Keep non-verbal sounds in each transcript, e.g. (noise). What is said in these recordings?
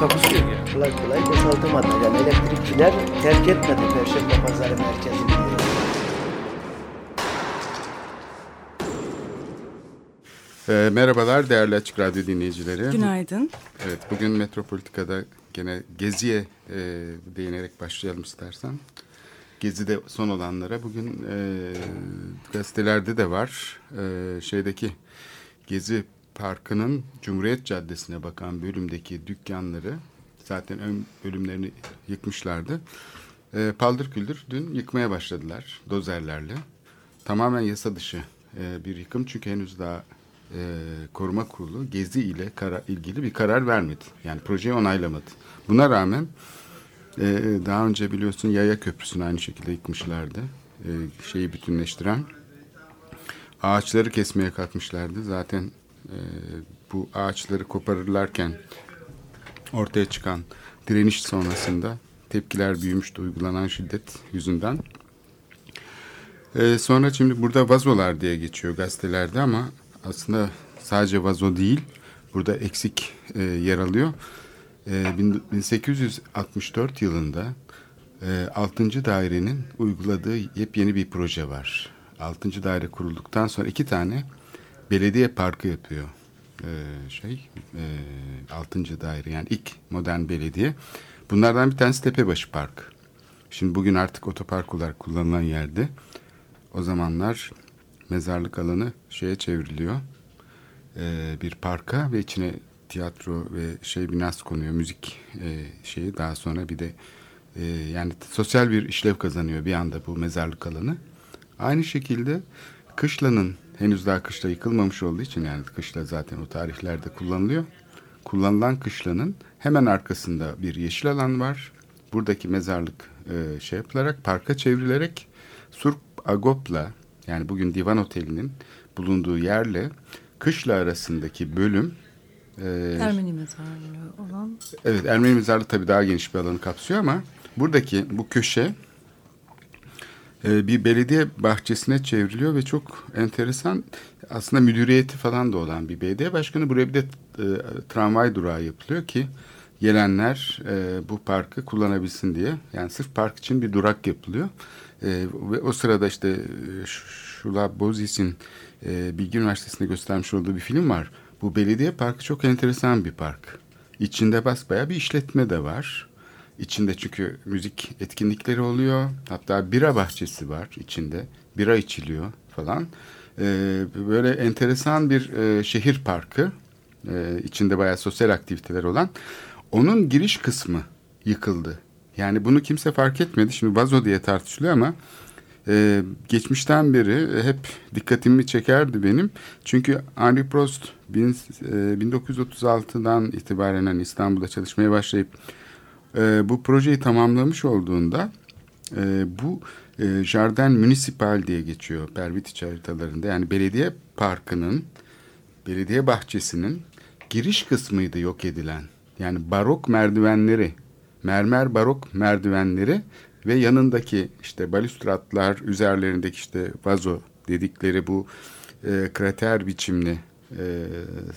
Takusuyor ya. kolay kolay boşaltamadı. Yani elektrikçiler terk etmedi Perşembe Pazarı merkezini. E, merhabalar değerli Açık Radyo dinleyicileri. Günaydın. Evet bugün Metropolitika'da gene Gezi'ye e, değinerek başlayalım istersen. Gezi'de son olanlara bugün e, gazetelerde de var. E, şeydeki Gezi Parkı'nın Cumhuriyet Caddesi'ne bakan bölümdeki dükkanları zaten ön bölümlerini yıkmışlardı. E, paldır küldür dün yıkmaya başladılar dozerlerle. Tamamen yasa dışı e, bir yıkım çünkü henüz daha e, koruma kurulu Gezi ile kara, ilgili bir karar vermedi. Yani projeyi onaylamadı. Buna rağmen e, daha önce biliyorsun Yaya Köprüsü'nü aynı şekilde yıkmışlardı. E, şeyi bütünleştiren. Ağaçları kesmeye kalkmışlardı. Zaten e, bu ağaçları koparırlarken ortaya çıkan direniş sonrasında tepkiler büyümüştü uygulanan şiddet yüzünden. Ee, sonra şimdi burada vazolar diye geçiyor gazetelerde ama aslında sadece vazo değil. Burada eksik e, yer alıyor. E, bin- 1864 yılında e, 6. dairenin uyguladığı yepyeni bir proje var. 6. daire kurulduktan sonra iki tane belediye parkı yapıyor. E, şey e, 6. daire yani ilk modern belediye. Bunlardan bir tanesi Tepebaşı Park. Şimdi bugün artık otopark olarak kullanılan yerde. O zamanlar mezarlık alanı şeye çevriliyor. Ee, bir parka ve içine tiyatro ve şey binası konuyor. Müzik e, şeyi daha sonra bir de e, yani sosyal bir işlev kazanıyor bir anda bu mezarlık alanı. Aynı şekilde Kışla'nın henüz daha Kışla yıkılmamış olduğu için yani Kışla zaten o tarihlerde kullanılıyor. Kullanılan Kışla'nın hemen arkasında bir yeşil alan var. Buradaki mezarlık e, şey yapılarak parka çevrilerek Surp Agop'la yani bugün Divan Oteli'nin bulunduğu yerle Kışla arasındaki bölüm e, Ermeni mezarlığı olan. Evet Ermeni mezarlığı tabii daha geniş bir alanı kapsıyor ama buradaki bu köşe bir belediye bahçesine çevriliyor ve çok enteresan aslında müdüriyeti falan da olan bir belediye başkanı. Buraya bir de e, tramvay durağı yapılıyor ki gelenler e, bu parkı kullanabilsin diye. Yani sırf park için bir durak yapılıyor. E, ve o sırada işte Şula Bozis'in e, Bilgi Üniversitesi'nde göstermiş olduğu bir film var. Bu belediye parkı çok enteresan bir park. İçinde basbaya bir işletme de var. İçinde çünkü müzik etkinlikleri oluyor. Hatta bira bahçesi var içinde. Bira içiliyor falan. Ee, böyle enteresan bir e, şehir parkı. Ee, içinde bayağı sosyal aktiviteler olan. Onun giriş kısmı yıkıldı. Yani bunu kimse fark etmedi. Şimdi vazo diye tartışılıyor ama e, geçmişten beri hep dikkatimi çekerdi benim. Çünkü Henri Prost bin, e, 1936'dan itibaren hani İstanbul'da çalışmaya başlayıp e, bu projeyi tamamlamış olduğunda e, bu e, Jardin Municipal diye geçiyor Pervitiç haritalarında. Yani belediye parkının, belediye bahçesinin giriş kısmıydı yok edilen. Yani barok merdivenleri, mermer barok merdivenleri ve yanındaki işte balüstratlar üzerlerindeki işte vazo dedikleri bu e, krater biçimli e,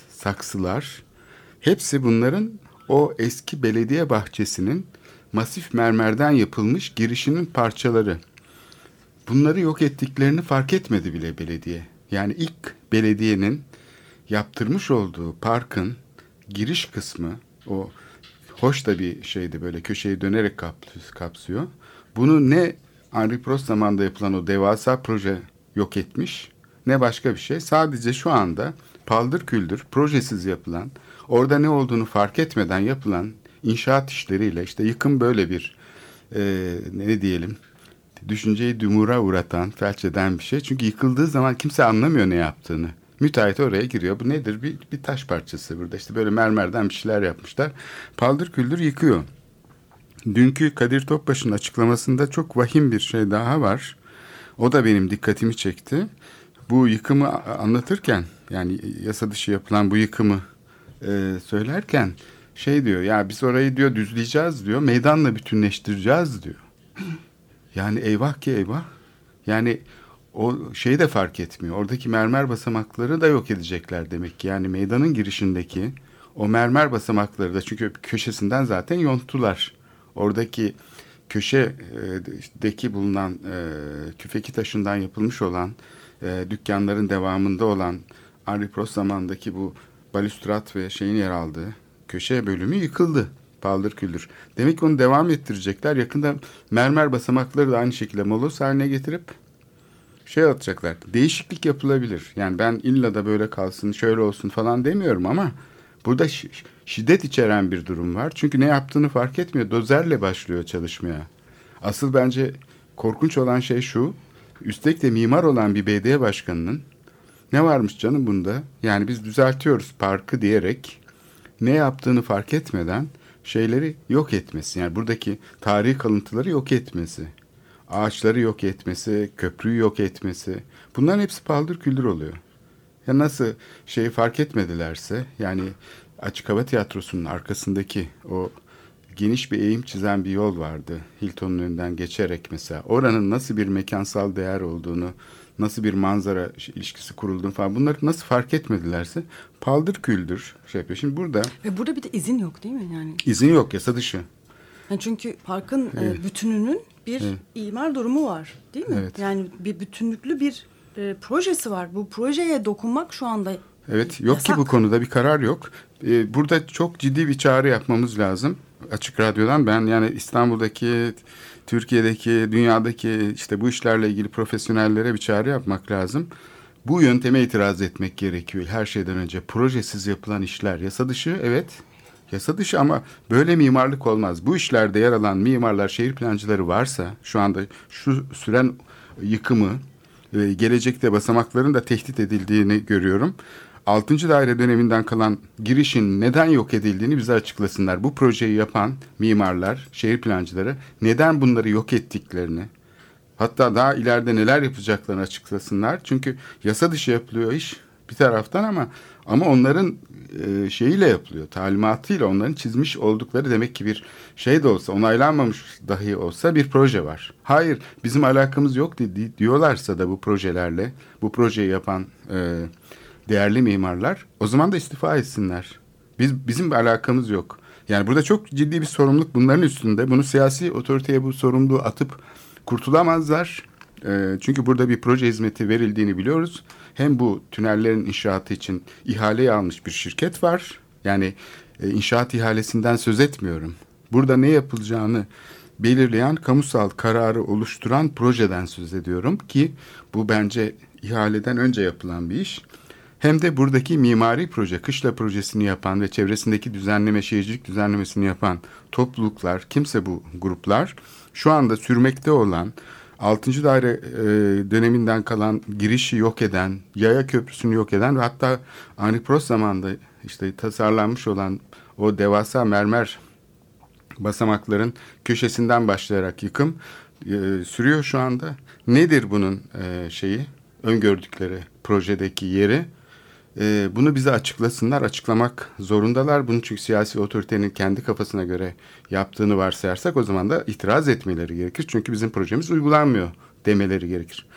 saksılar hepsi bunların o eski belediye bahçesinin masif mermerden yapılmış girişinin parçaları. Bunları yok ettiklerini fark etmedi bile belediye. Yani ilk belediyenin yaptırmış olduğu parkın giriş kısmı o hoş da bir şeydi böyle köşeyi dönerek kap- kapsıyor. Bunu ne Henri Prost zamanında yapılan o devasa proje yok etmiş ne başka bir şey. Sadece şu anda paldır küldür projesiz yapılan orada ne olduğunu fark etmeden yapılan inşaat işleriyle işte yıkım böyle bir e, ne diyelim düşünceyi dumura uğratan, felç eden bir şey. Çünkü yıkıldığı zaman kimse anlamıyor ne yaptığını. Müteahhit oraya giriyor. Bu nedir? Bir, bir taş parçası burada. İşte böyle mermerden bir şeyler yapmışlar. Paldır küldür yıkıyor. dünkü Kadir Topbaş'ın açıklamasında çok vahim bir şey daha var. O da benim dikkatimi çekti. Bu yıkımı anlatırken yani yasa dışı yapılan bu yıkımı e, söylerken şey diyor ya biz orayı diyor düzleyeceğiz diyor meydanla bütünleştireceğiz diyor. (clears throat) Yani eyvah ki eyvah. Yani o şeyi de fark etmiyor. Oradaki mermer basamakları da yok edecekler demek ki. Yani meydanın girişindeki o mermer basamakları da çünkü köşesinden zaten yonttular. Oradaki köşedeki bulunan e, küfeki taşından yapılmış olan e, dükkanların devamında olan Henri Prost zamandaki bu balüstrat ve şeyin yer aldığı köşe bölümü yıkıldı. Paldır küldür. Demek ki onu devam ettirecekler. Yakında mermer basamakları da aynı şekilde molos haline getirip şey atacaklar. Değişiklik yapılabilir. Yani ben illa da böyle kalsın, şöyle olsun falan demiyorum ama burada şi- şiddet içeren bir durum var. Çünkü ne yaptığını fark etmiyor. Dozerle başlıyor çalışmaya. Asıl bence korkunç olan şey şu. Üstelik de mimar olan bir belediye başkanının ne varmış canım bunda? Yani biz düzeltiyoruz parkı diyerek ne yaptığını fark etmeden şeyleri yok etmesi. Yani buradaki tarihi kalıntıları yok etmesi. Ağaçları yok etmesi, köprüyü yok etmesi. Bunların hepsi paldır küldür oluyor. Ya nasıl şeyi fark etmedilerse yani Açık Hava Tiyatrosu'nun arkasındaki o geniş bir eğim çizen bir yol vardı. Hilton'un önünden geçerek mesela. Oranın nasıl bir mekansal değer olduğunu, nasıl bir manzara ilişkisi kurulduğunu falan bunları nasıl fark etmedilerse paldır küldür şey yapıyor. Şimdi burada Ve burada bir de izin yok değil mi? Yani, izin yok yasa dışı. yani çünkü parkın e, bütününün bir imar durumu var değil mi? Evet. Yani bir bütünlüklü bir e, projesi var. Bu projeye dokunmak şu anda Evet yok yasak. ki bu konuda bir karar yok. Ee, burada çok ciddi bir çağrı yapmamız lazım. Açık Radyo'dan ben yani İstanbul'daki, Türkiye'deki, dünyadaki işte bu işlerle ilgili profesyonellere bir çağrı yapmak lazım. Bu yönteme itiraz etmek gerekiyor her şeyden önce. Projesiz yapılan işler yasa dışı evet yasa dışı ama böyle mimarlık olmaz. Bu işlerde yer alan mimarlar, şehir plancıları varsa şu anda şu süren yıkımı gelecekte basamakların da tehdit edildiğini görüyorum. 6. daire döneminden kalan girişin neden yok edildiğini bize açıklasınlar. Bu projeyi yapan mimarlar, şehir plancıları neden bunları yok ettiklerini, hatta daha ileride neler yapacaklarını açıklasınlar. Çünkü yasa dışı yapılıyor iş bir taraftan ama ama onların e, şeyiyle yapılıyor, talimatıyla onların çizmiş oldukları demek ki bir şey de olsa, onaylanmamış dahi olsa bir proje var. Hayır, bizim alakamız yok di- di- diyorlarsa da bu projelerle, bu projeyi yapan e, değerli mimarlar, o zaman da istifa etsinler. Biz bizim bir alakamız yok. Yani burada çok ciddi bir sorumluluk bunların üstünde. Bunu siyasi otoriteye bu sorumluluğu atıp kurtulamazlar. E, çünkü burada bir proje hizmeti verildiğini biliyoruz. Hem bu tünellerin inşaatı için ihaleyi almış bir şirket var. Yani e, inşaat ihalesinden söz etmiyorum. Burada ne yapılacağını belirleyen kamusal kararı oluşturan projeden söz ediyorum ki bu bence ihaleden önce yapılan bir iş. Hem de buradaki mimari proje, kışla projesini yapan ve çevresindeki düzenleme, şehircilik düzenlemesini yapan topluluklar, kimse bu gruplar şu anda sürmekte olan 6. daire e, döneminden kalan girişi yok eden, yaya köprüsünü yok eden ve hatta Henri Prost zamanında işte tasarlanmış olan o devasa mermer basamakların köşesinden başlayarak yıkım e, sürüyor şu anda. Nedir bunun e, şeyi? Öngördükleri projedeki yeri. E, bunu bize açıklasınlar. Açıklamak zorundalar. Bunu çünkü siyasi otoritenin kendi kafasına göre yaptığını varsayarsak o zaman da itiraz etmeleri gerekir. Çünkü bizim projemiz uygulanmıyor demeleri gerekir.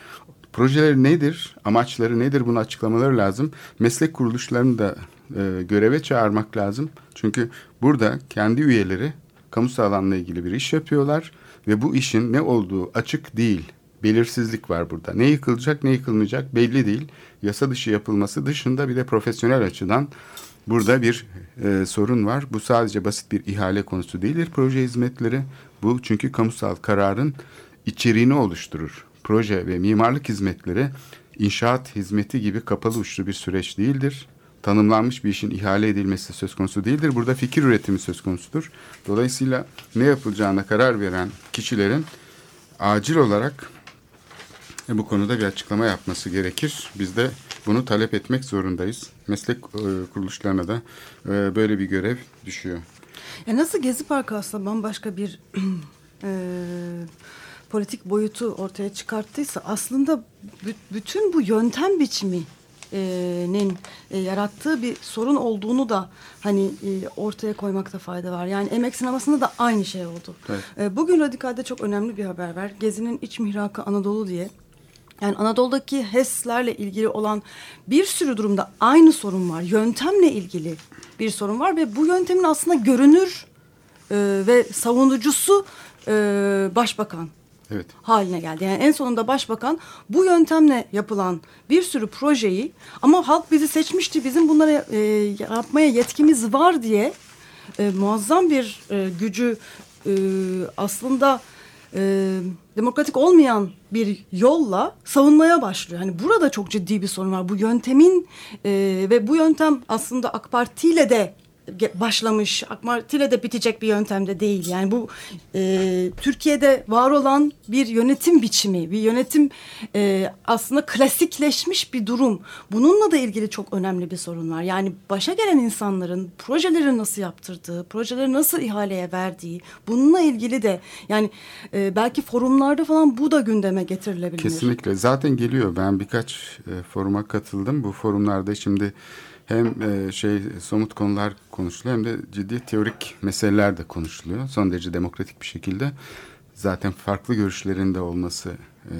Projeleri nedir? Amaçları nedir? Bunu açıklamaları lazım. Meslek kuruluşlarını da e, göreve çağırmak lazım. Çünkü burada kendi üyeleri kamusal alanla ilgili bir iş yapıyorlar ve bu işin ne olduğu açık değil. Belirsizlik var burada. Ne yıkılacak ne yıkılmayacak belli değil. Yasa dışı yapılması dışında bir de profesyonel açıdan burada bir e, sorun var. Bu sadece basit bir ihale konusu değildir proje hizmetleri. Bu çünkü kamusal kararın içeriğini oluşturur. Proje ve mimarlık hizmetleri inşaat hizmeti gibi kapalı uçlu bir süreç değildir tanımlanmış bir işin ihale edilmesi söz konusu değildir. Burada fikir üretimi söz konusudur. Dolayısıyla ne yapılacağına karar veren kişilerin acil olarak e, bu konuda bir açıklama yapması gerekir. Biz de bunu talep etmek zorundayız. Meslek e, kuruluşlarına da e, böyle bir görev düşüyor. Ya nasıl Gezi Parkı aslında bambaşka bir (clears throat) e, politik boyutu ortaya çıkarttıysa aslında bütün bu yöntem biçimi nin e, yarattığı bir sorun olduğunu da hani e, ortaya koymakta fayda var. Yani emek sinemasında da aynı şey oldu. Evet. E, bugün Radikal'de çok önemli bir haber var. Gezi'nin iç mihrakı Anadolu diye. Yani Anadolu'daki HES'lerle ilgili olan bir sürü durumda aynı sorun var. Yöntemle ilgili bir sorun var ve bu yöntemin aslında görünür e, ve savunucusu e, başbakan evet. haline geldi. Yani en sonunda başbakan bu yöntemle yapılan bir sürü projeyi ama halk bizi seçmişti bizim bunlara e, yapmaya yetkimiz var diye e, muazzam bir e, gücü e, aslında e, demokratik olmayan bir yolla savunmaya başlıyor. Hani burada çok ciddi bir sorun var. Bu yöntemin e, ve bu yöntem aslında AK Parti ile de başlamış, AK de bitecek bir yöntemde değil. Yani bu e, Türkiye'de var olan bir yönetim biçimi, bir yönetim e, aslında klasikleşmiş bir durum. Bununla da ilgili çok önemli bir sorun var. Yani başa gelen insanların projeleri nasıl yaptırdığı, projeleri nasıl ihaleye verdiği, bununla ilgili de yani e, belki forumlarda falan bu da gündeme getirilebilir. Kesinlikle. Zaten geliyor. Ben birkaç e, foruma katıldım. Bu forumlarda şimdi hem e, şey somut konular konuşuluyor hem de ciddi teorik meseleler de konuşuluyor. Son derece demokratik bir şekilde. Zaten farklı görüşlerin de olması e,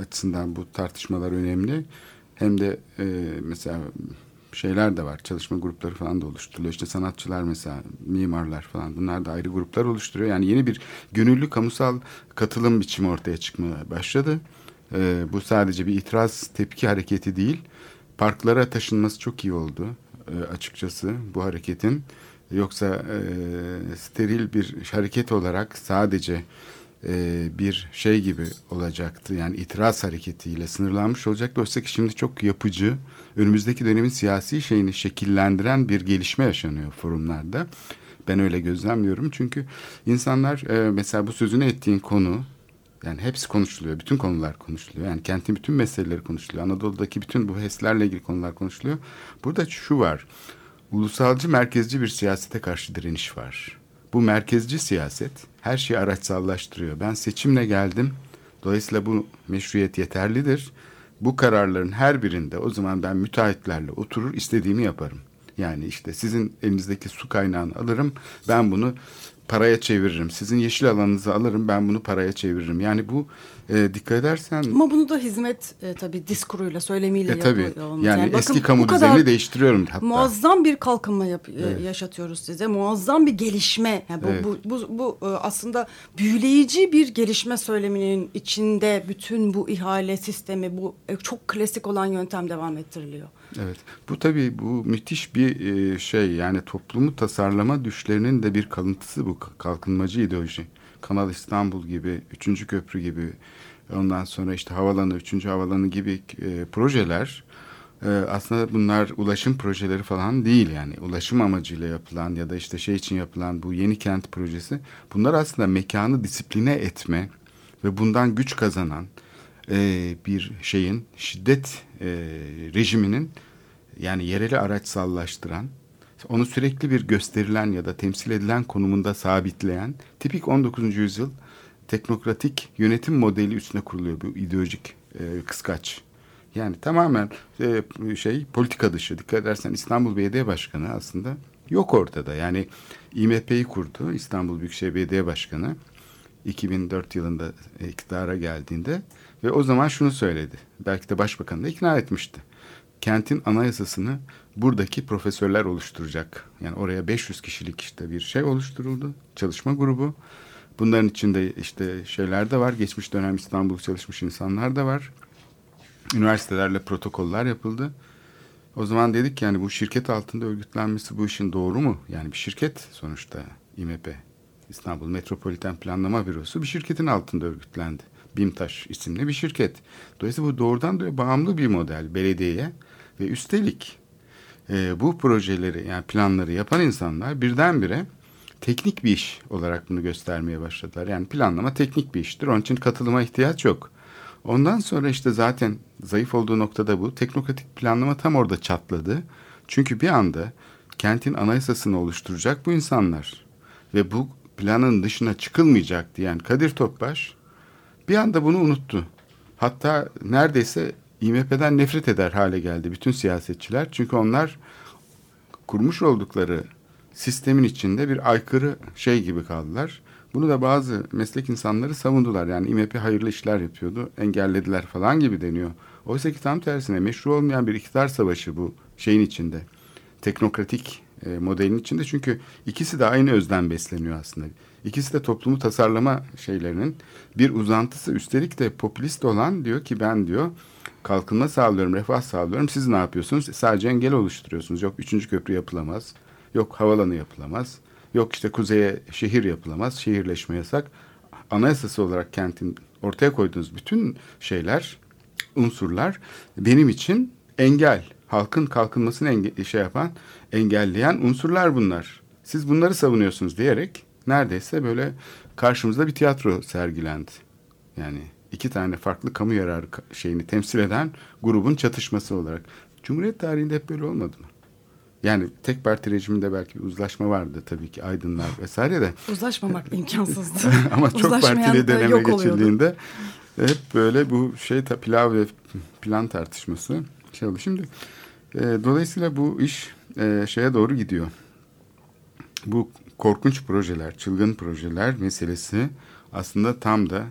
açısından bu tartışmalar önemli. Hem de e, mesela şeyler de var. Çalışma grupları falan da oluşturuluyor. İşte sanatçılar mesela, mimarlar falan bunlar da ayrı gruplar oluşturuyor. Yani yeni bir gönüllü kamusal katılım biçimi ortaya çıkmaya başladı. E, bu sadece bir itiraz tepki hareketi değil parklara taşınması çok iyi oldu e, açıkçası bu hareketin. Yoksa e, steril bir hareket olarak sadece e, bir şey gibi olacaktı. Yani itiraz hareketiyle sınırlanmış olacaktı. Oysa ki şimdi çok yapıcı, önümüzdeki dönemin siyasi şeyini şekillendiren bir gelişme yaşanıyor forumlarda. Ben öyle gözlemliyorum. Çünkü insanlar e, mesela bu sözünü ettiğin konu yani hepsi konuşuluyor. Bütün konular konuşuluyor. Yani kentin bütün meseleleri konuşuluyor. Anadolu'daki bütün bu HES'lerle ilgili konular konuşuluyor. Burada şu var. Ulusalcı merkezci bir siyasete karşı direniş var. Bu merkezci siyaset her şeyi araçsallaştırıyor. Ben seçimle geldim. Dolayısıyla bu meşruiyet yeterlidir. Bu kararların her birinde o zaman ben müteahhitlerle oturur istediğimi yaparım. Yani işte sizin elinizdeki su kaynağını alırım. Ben bunu paraya çeviririm. Sizin yeşil alanınızı alırım ben bunu paraya çeviririm. Yani bu e, dikkat edersen... Ama bunu da hizmet e, tabii diskuruyla, söylemiyle e, tabii. yapıyor. Yani, yani eski bakın, kamu düzenini değiştiriyorum hatta. Muazzam bir kalkınma yap, e, evet. yaşatıyoruz size. Muazzam bir gelişme. Yani bu, evet. bu, bu, bu, bu aslında büyüleyici bir gelişme söyleminin içinde bütün bu ihale sistemi, bu e, çok klasik olan yöntem devam ettiriliyor. Evet. Bu tabii bu müthiş bir e, şey yani toplumu tasarlama düşlerinin de bir kalıntısı bu kalkınmacı ideoloji. Kanal İstanbul gibi, Üçüncü Köprü gibi, ondan sonra işte havalanı, Üçüncü Havalanı gibi e, projeler e, aslında bunlar ulaşım projeleri falan değil yani. Ulaşım amacıyla yapılan ya da işte şey için yapılan bu yeni kent projesi bunlar aslında mekanı disipline etme ve bundan güç kazanan e, bir şeyin şiddet e, rejiminin yani yereli araçsallaştıran onu sürekli bir gösterilen ya da temsil edilen konumunda sabitleyen tipik 19. yüzyıl teknokratik yönetim modeli üstüne kuruluyor bu ideolojik e, kıskaç. Yani tamamen e, şey politika dışı. Dikkat edersen İstanbul Belediye Başkanı aslında yok ortada. Yani İMP'yi kurdu İstanbul Büyükşehir Belediye Başkanı 2004 yılında iktidara geldiğinde ve o zaman şunu söyledi. Belki de başbakanı da ikna etmişti. Kentin anayasasını buradaki profesörler oluşturacak. Yani oraya 500 kişilik işte bir şey oluşturuldu. Çalışma grubu. Bunların içinde işte şeyler de var. Geçmiş dönem İstanbul çalışmış insanlar da var. Üniversitelerle protokoller yapıldı. O zaman dedik yani bu şirket altında örgütlenmesi bu işin doğru mu? Yani bir şirket sonuçta İMP. İstanbul Metropoliten Planlama Bürosu bir şirketin altında örgütlendi. BİMTAŞ isimli bir şirket. Dolayısıyla bu doğrudan da bağımlı bir model belediyeye ve üstelik e, bu projeleri yani planları yapan insanlar birdenbire teknik bir iş olarak bunu göstermeye başladılar. Yani planlama teknik bir iştir. Onun için katılıma ihtiyaç yok. Ondan sonra işte zaten zayıf olduğu noktada bu. Teknokratik planlama tam orada çatladı. Çünkü bir anda kentin anayasasını oluşturacak bu insanlar ve bu planın dışına çıkılmayacak diyen Kadir Topbaş bir anda bunu unuttu. Hatta neredeyse İMP'den nefret eder hale geldi bütün siyasetçiler. Çünkü onlar kurmuş oldukları sistemin içinde bir aykırı şey gibi kaldılar. Bunu da bazı meslek insanları savundular. Yani İMP hayırlı işler yapıyordu, engellediler falan gibi deniyor. Oysa ki tam tersine meşru olmayan bir iktidar savaşı bu şeyin içinde. Teknokratik e, modelin içinde. Çünkü ikisi de aynı özden besleniyor aslında. İkisi de toplumu tasarlama şeylerinin bir uzantısı. Üstelik de popülist olan diyor ki ben diyor kalkınma sağlıyorum, refah sağlıyorum. Siz ne yapıyorsunuz? Sadece engel oluşturuyorsunuz. Yok üçüncü köprü yapılamaz. Yok havalanı yapılamaz. Yok işte kuzeye şehir yapılamaz. Şehirleşme yasak. Anayasası olarak kentin ortaya koyduğunuz bütün şeyler, unsurlar benim için engel. Halkın kalkınmasını enge- şey yapan, engelleyen unsurlar bunlar. Siz bunları savunuyorsunuz diyerek neredeyse böyle karşımızda bir tiyatro sergilendi. Yani iki tane farklı kamu yararı şeyini temsil eden grubun çatışması olarak. Cumhuriyet tarihinde hep böyle olmadı mı? Yani tek parti rejiminde belki bir uzlaşma vardı tabii ki aydınlar vesaire de. Uzlaşmamak (laughs) imkansızdı. (laughs) Ama çok partili döneme oluyordu. geçildiğinde hep böyle bu şey pilav ve plan tartışması şey oldu. Şimdi e, dolayısıyla bu iş e, şeye doğru gidiyor. Bu korkunç projeler, çılgın projeler meselesi aslında tam da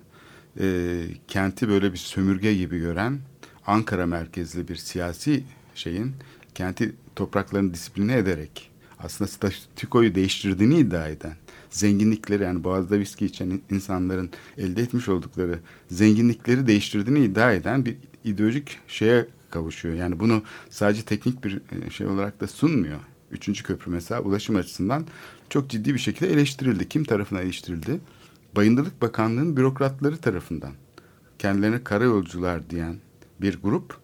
e, kenti böyle bir sömürge gibi gören Ankara merkezli bir siyasi şeyin kenti topraklarını disipline ederek aslında statükoyu değiştirdiğini iddia eden zenginlikleri yani boğazda viski içen insanların elde etmiş oldukları zenginlikleri değiştirdiğini iddia eden bir ideolojik şeye kavuşuyor. Yani bunu sadece teknik bir e, şey olarak da sunmuyor. Üçüncü köprü mesela ulaşım açısından çok ciddi bir şekilde eleştirildi. Kim tarafından eleştirildi? Bayındırlık Bakanlığı'nın bürokratları tarafından. Kendilerine karayolcular diyen bir grup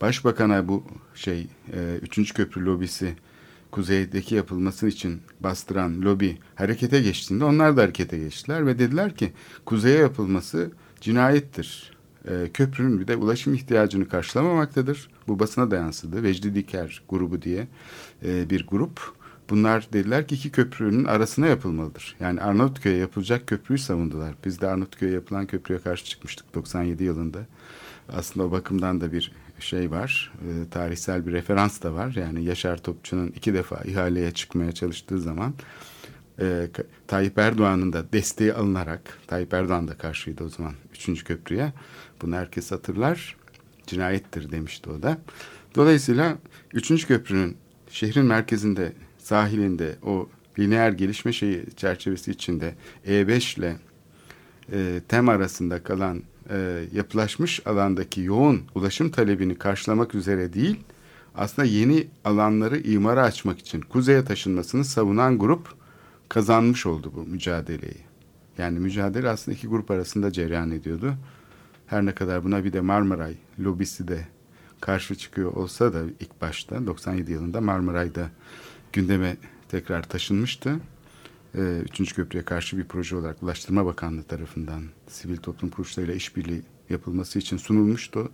Başbakan'a bu şey e, üçüncü köprü lobisi kuzeydeki yapılması için bastıran lobi harekete geçtiğinde onlar da harekete geçtiler ve dediler ki kuzeye yapılması cinayettir. E, köprünün bir de ulaşım ihtiyacını karşılamamaktadır. Bu basına da yansıdı. Vecdi Diker grubu diye e, bir grup. Bunlar dediler ki iki köprünün arasına yapılmalıdır. Yani Arnavutköy'e yapılacak köprüyü savundular. Biz de Arnavutköy'e yapılan köprüye karşı çıkmıştık 97 yılında. Aslında o bakımdan da bir şey var, e, tarihsel bir referans da var. Yani Yaşar Topçu'nun iki defa ihaleye çıkmaya çalıştığı zaman e, Tayyip Erdoğan'ın da desteği alınarak, Tayyip Erdoğan da karşıydı o zaman üçüncü köprüye. Bunu herkes hatırlar. Cinayettir demişti o da. Dolayısıyla üçüncü köprünün şehrin merkezinde, sahilinde o lineer gelişme şeyi çerçevesi içinde E5 ile e, TEM arasında kalan e, yapılaşmış alandaki yoğun ulaşım talebini karşılamak üzere değil, aslında yeni alanları imara açmak için kuzeye taşınmasını savunan grup kazanmış oldu bu mücadeleyi. Yani mücadele aslında iki grup arasında cereyan ediyordu. Her ne kadar buna bir de Marmaray lobisi de karşı çıkıyor olsa da ilk başta 97 yılında Marmaray'da gündeme tekrar taşınmıştı. Ee, Üçüncü köprüye karşı bir proje olarak Ulaştırma Bakanlığı tarafından sivil toplum kuruluşlarıyla işbirliği yapılması için sunulmuştu.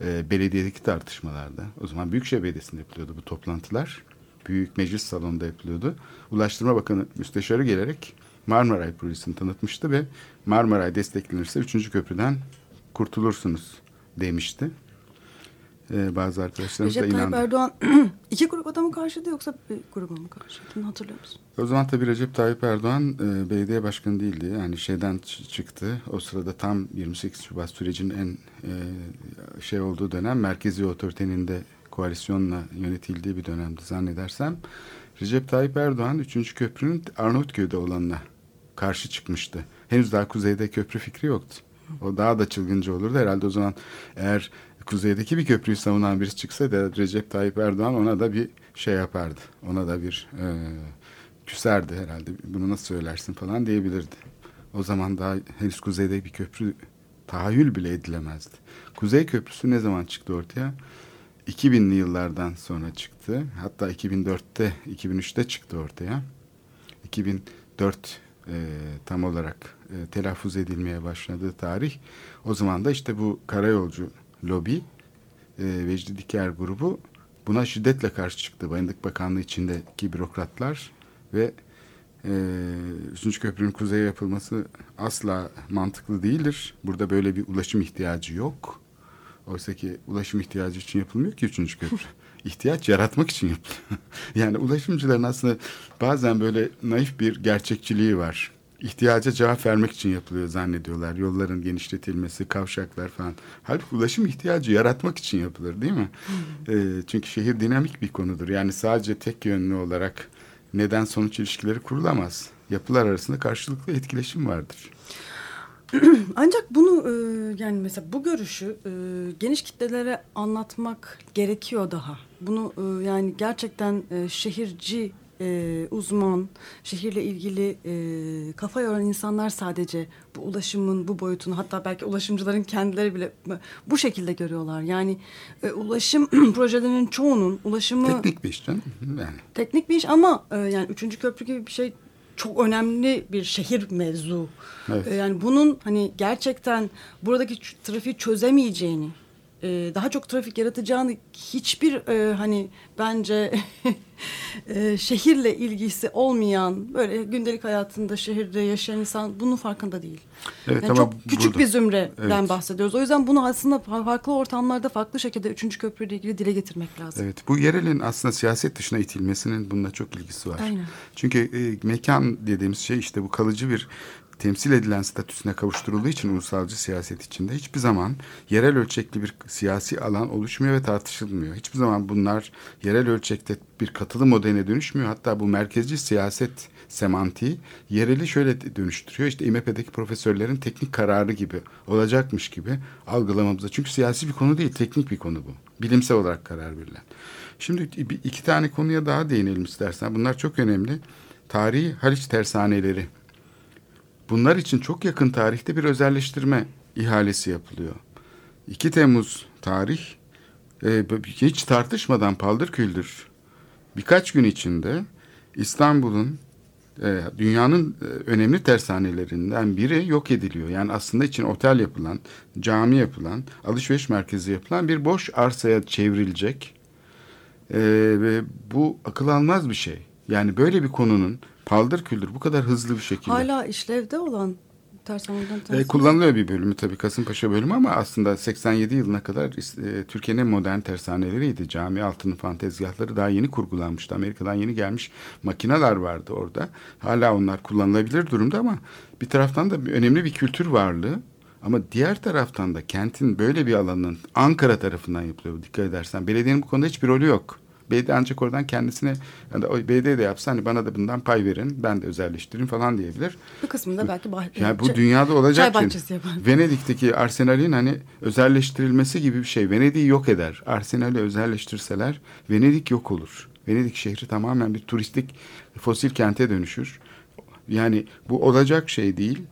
Ee, belediyedeki tartışmalarda, o zaman Büyükşehir Belediyesi'nde yapılıyordu bu toplantılar. Büyük meclis salonunda yapılıyordu. Ulaştırma Bakanı müsteşarı gelerek Marmaray projesini tanıtmıştı ve Marmaray desteklenirse üçüncü köprüden kurtulursunuz demişti. Ee, bazı arkadaşlarımız da Recep Tayyip inandı. Erdoğan (clears throat) iki grup adamı karşıydı yoksa bir gruba mı karşıydı? Hatırlıyor musun? O zaman tabii Recep Tayyip Erdoğan e, belediye başkanı değildi. Yani şeyden çıktı. O sırada tam 28 Şubat sürecinin en e, şey olduğu dönem merkezi otoritenin de koalisyonla yönetildiği bir dönemdi zannedersem. Recep Tayyip Erdoğan 3. köprünün Arnavutköy'de olanına karşı çıkmıştı. Henüz daha kuzeyde köprü fikri yoktu. O daha da çılgınca olurdu. Herhalde o zaman eğer kuzeydeki bir köprüyü savunan birisi çıksaydı Recep Tayyip Erdoğan ona da bir şey yapardı. Ona da bir e, küserdi herhalde. Bunu nasıl söylersin falan diyebilirdi. O zaman daha henüz kuzeyde bir köprü tahayyül bile edilemezdi. Kuzey Köprüsü ne zaman çıktı ortaya? 2000'li yıllardan sonra çıktı. Hatta 2004'te, 2003'te çıktı ortaya. 2004 e, tam olarak e, telaffuz edilmeye başladığı tarih. O zaman da işte bu karayolcu lobi, e, Vecdi Diker grubu buna şiddetle karşı çıktı. Bayındık Bakanlığı içindeki bürokratlar ve e, Üçüncü köprünün kuzeye yapılması asla mantıklı değildir. Burada böyle bir ulaşım ihtiyacı yok. Oysa ki ulaşım ihtiyacı için yapılmıyor ki üçüncü köprü. (laughs) İhtiyaç yaratmak için yapılıyor. (laughs) yani ulaşımcıların aslında bazen böyle naif bir gerçekçiliği var. İhtiyaca cevap vermek için yapılıyor zannediyorlar. Yolların genişletilmesi, kavşaklar falan. Halbuki ulaşım ihtiyacı yaratmak için yapılır değil mi? Ee, çünkü şehir dinamik bir konudur. Yani sadece tek yönlü olarak neden sonuç ilişkileri kurulamaz. Yapılar arasında karşılıklı etkileşim vardır. (clears throat) Ancak bunu e, yani mesela bu görüşü e, geniş kitlelere anlatmak gerekiyor daha. Bunu e, yani gerçekten e, şehirci e, uzman, şehirle ilgili e, kafa yoran insanlar sadece bu ulaşımın bu boyutunu hatta belki ulaşımcıların kendileri bile bu şekilde görüyorlar. Yani e, ulaşım (clears throat) projelerinin çoğunun ulaşımı Teknik bir iş canım. Yani. teknik bir iş ama e, yani üçüncü köprü gibi bir şey çok önemli bir şehir mevzu. Evet. E, yani bunun hani gerçekten buradaki trafiği çözemeyeceğini, e, daha çok trafik yaratacağını hiçbir e, hani bence (laughs) e, şehirle ilgisi olmayan böyle gündelik hayatında şehirde yaşayan insan bunun farkında değil. Evet, yani çok küçük burada- bir zümreden Evet. bahsediyoruz. O yüzden bunu aslında fa- farklı ortamlarda farklı şekilde üçüncü köprüyle ilgili dile getirmek lazım. Evet, bu yerelin aslında siyaset dışına itilmesinin bununla çok ilgisi var. Aynen. Çünkü e, mekan dediğimiz şey işte bu kalıcı bir temsil edilen statüsüne kavuşturulduğu için ulusalcı siyaset içinde hiçbir zaman yerel ölçekli bir siyasi alan oluşmuyor ve tartışılmıyor. Hiçbir zaman bunlar yerel ölçekte bir katılı modeline dönüşmüyor. Hatta bu merkezci siyaset semantiği yereli şöyle dönüştürüyor. İşte İMP'deki profesörlerin teknik kararı gibi olacakmış gibi algılamamıza. Çünkü siyasi bir konu değil, teknik bir konu bu. Bilimsel olarak karar verilen. Şimdi iki tane konuya daha değinelim istersen. Bunlar çok önemli. Tarihi Haliç tersaneleri. Bunlar için çok yakın tarihte bir özelleştirme ihalesi yapılıyor. 2 Temmuz tarih e, hiç tartışmadan paldır küldür birkaç gün içinde İstanbul'un e, dünyanın e, önemli tersanelerinden biri yok ediliyor. Yani aslında için otel yapılan, cami yapılan, alışveriş merkezi yapılan bir boş arsaya çevrilecek. Ve bu akıl almaz bir şey. Yani böyle bir konunun paldır küldür bu kadar hızlı bir şekilde. Hala işlevde olan tersaneden E, kullanılıyor bir bölümü tabii Kasımpaşa bölümü ama aslında 87 yılına kadar e, Türkiye'nin en modern tersaneleriydi. Cami altının falan tezgahları daha yeni kurgulanmıştı. Amerika'dan yeni gelmiş makineler vardı orada. Hala onlar kullanılabilir durumda ama bir taraftan da önemli bir kültür varlığı. Ama diğer taraftan da kentin böyle bir alanın Ankara tarafından yapılıyor. Dikkat edersen belediyenin bu konuda hiçbir rolü yok. Belediye ancak oradan kendisine yani belediye de yapsa hani bana da bundan pay verin ben de özelleştireyim falan diyebilir. Bir kısmında belki bah- Yani bu dünyada olacak çay bahçesi yapar. Venedik'teki Arsenal'in hani özelleştirilmesi gibi bir şey. Venedik'i yok eder. Arsenal'i özelleştirseler Venedik yok olur. Venedik şehri tamamen bir turistik fosil kente dönüşür. Yani bu olacak şey değil.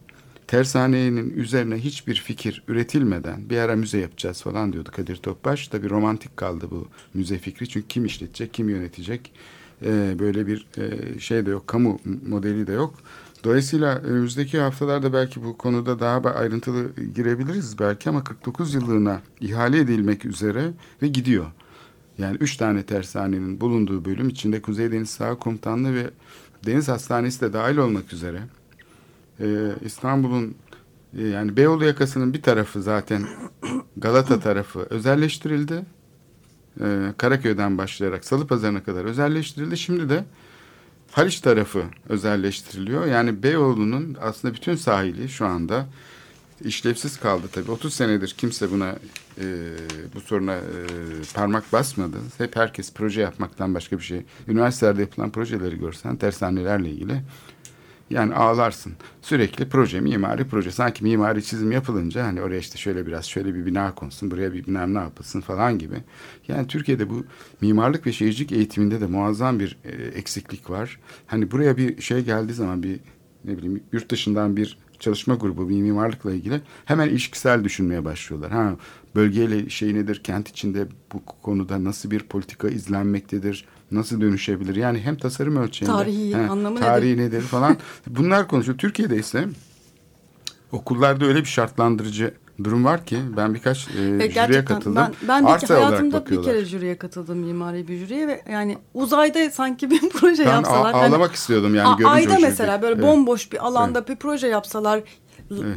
Tersanenin üzerine hiçbir fikir üretilmeden bir ara müze yapacağız falan diyordu Kadir Topbaş. Tabii romantik kaldı bu müze fikri. Çünkü kim işletecek, kim yönetecek Ee, böyle bir e, şey de yok, kamu modeli de yok. Dolayısıyla önümüzdeki haftalarda belki bu konuda daha ayrıntılı girebiliriz belki ama 49 yıllığına ihale edilmek üzere ve gidiyor. Yani üç tane tersanenin bulunduğu bölüm içinde Kuzey Deniz Sağ Komutanlığı ve Deniz Hastanesi de dahil olmak üzere ee, İstanbul'un e, yani Beyoğlu yakasının bir tarafı zaten Galata tarafı özelleştirildi. Ee, Karaköy'den başlayarak Salıpazarı'na kadar özelleştirildi. Şimdi de Haliç tarafı özelleştiriliyor. Yani Beyoğlu'nun aslında bütün sahili şu anda işlevsiz kaldı tabii. 30 senedir kimse buna e, bu soruna e, parmak basmadı. Hep herkes proje yapmaktan başka bir şey. Üniversitelerde yapılan projeleri görsen tersanelerle ilgili yani ağlarsın. Sürekli proje, mimari proje. Sanki mimari çizim yapılınca hani oraya işte şöyle biraz şöyle bir bina konsun, buraya bir bina ne yapılsın falan gibi. Yani Türkiye'de bu mimarlık ve şehircilik eğitiminde de muazzam bir e, eksiklik var. Hani buraya bir şey geldiği zaman bir ne bileyim yurt dışından bir çalışma grubu bir mimarlıkla ilgili hemen ilişkisel düşünmeye başlıyorlar. Ha bölgeyle şey nedir, kent içinde bu konuda nasıl bir politika izlenmektedir, nasıl dönüşebilir? Yani hem tasarım ölçeğinde, Tarihi anlamı tarihi nedir falan. (laughs) Bunlar konuşuyor. Türkiye'de ise okullarda öyle bir şartlandırıcı durum var ki ben birkaç e, E, jüriye katıldım. ben, ben de Arsa hayatımda bir kere jüriye katıldım mimari bir jüriye ve yani uzayda sanki bir (laughs) proje Ben yapsalar. hani- ağlamak istiyordum yani görünce Ayda mesela böyle Evet. bomboş bir alanda bir proje yapsalar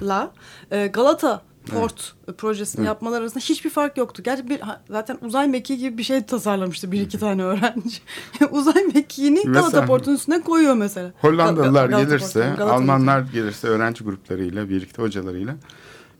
la e, Galata Port projesini yapmalar arasında hiçbir fark yoktu. Gerçi bir, zaten uzay mekiği gibi bir şey tasarlamıştı bir iki tane öğrenci. (laughs) uzay mekiğini Galata Port'un üstüne koyuyor mesela. Hollandalılar Gal- Galata gelirse, Galata Almanlar gelirse öğrenci gruplarıyla, birlikte hocalarıyla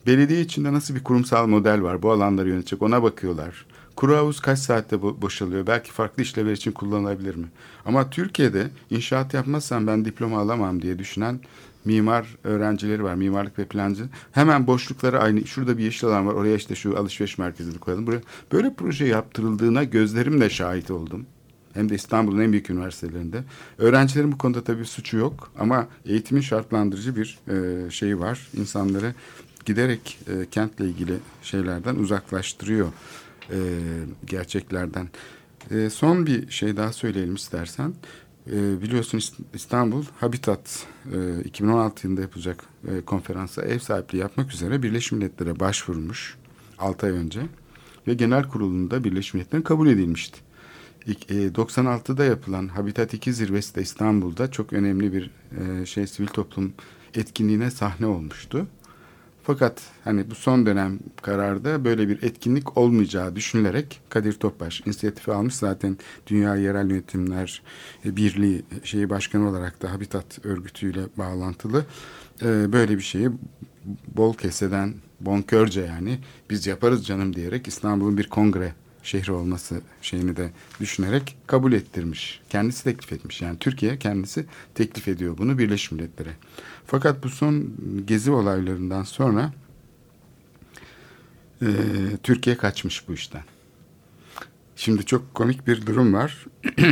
belediye içinde nasıl bir kurumsal model var bu alanları yönetecek ona bakıyorlar. Kuru havuz kaç saatte bo- boşalıyor? Belki farklı işlevler için kullanılabilir mi? Ama Türkiye'de inşaat yapmazsam ben diploma alamam diye düşünen mimar öğrencileri var. Mimarlık ve plancı. Hemen boşlukları aynı. Şurada bir yeşil alan var. Oraya işte şu alışveriş merkezini koyalım. Buraya böyle proje yaptırıldığına gözlerimle şahit oldum. Hem de İstanbul'un en büyük üniversitelerinde. Öğrencilerin bu konuda tabii suçu yok ama eğitimin şartlandırıcı bir e, şeyi var. İnsanları giderek e, kentle ilgili şeylerden uzaklaştırıyor e, gerçeklerden. E, son bir şey daha söyleyelim istersen. E, biliyorsun İst- İstanbul Habitat e, 2016 yılında yapılacak e, konferansa ev sahipliği yapmak üzere Birleşmiş Milletler'e başvurmuş 6 ay önce ve genel kurulunda Birleşmiş Milletler'in kabul edilmişti. İlk, e, 96'da yapılan Habitat 2 zirvesi de İstanbul'da çok önemli bir e, şey sivil toplum etkinliğine sahne olmuştu. Fakat hani bu son dönem kararda böyle bir etkinlik olmayacağı düşünülerek Kadir Topbaş inisiyatifi almış. Zaten Dünya Yerel Yönetimler e, Birliği şeyi başkanı olarak da Habitat örgütüyle bağlantılı e, böyle bir şeyi bol keseden bonkörce yani biz yaparız canım diyerek İstanbul'un bir kongre şehri olması şeyini de düşünerek kabul ettirmiş. Kendisi teklif etmiş. Yani Türkiye kendisi teklif ediyor bunu Birleşmiş Milletler'e. Fakat bu son gezi olaylarından sonra e, Türkiye kaçmış bu işten. Şimdi çok komik bir durum var. (clears throat)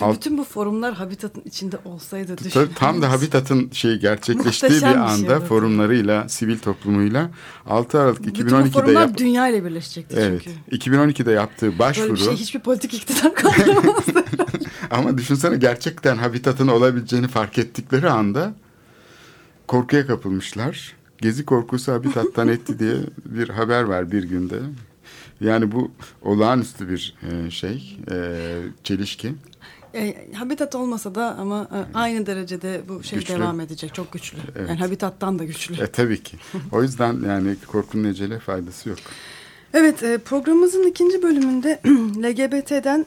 Alt- Bütün bu forumlar Habitat'ın içinde olsaydı düşün. Ta- Tam da Habitat'ın şeyi gerçekleştiği Muhteşem bir şey anda olurdu. forumlarıyla, sivil toplumuyla 6 Aralık Bütün bu 2012'de forumlar yap- dünya ile birleşecekti Evet. çünkü. 2012'de yaptığı başvuru Böyle bir şey hiçbir politik iktidar kaldıramazdı. (laughs) ama düşünsene gerçekten Habitat'ın olabileceğini fark ettikleri anda korkuya kapılmışlar. Gezi korkusu Habitat'tan etti diye bir haber var bir günde. Yani bu olağanüstü bir e, şey, e, çelişki. E, habitat olmasa da ama e, aynı derecede bu şey Güçlü. devam edecek. Çok güçlü. Evet. Yani habitattan da güçlü. E tabii ki. O yüzden yani korkunun ecele faydası yok. Evet e, programımızın ikinci bölümünde (clears throat) LGBT'den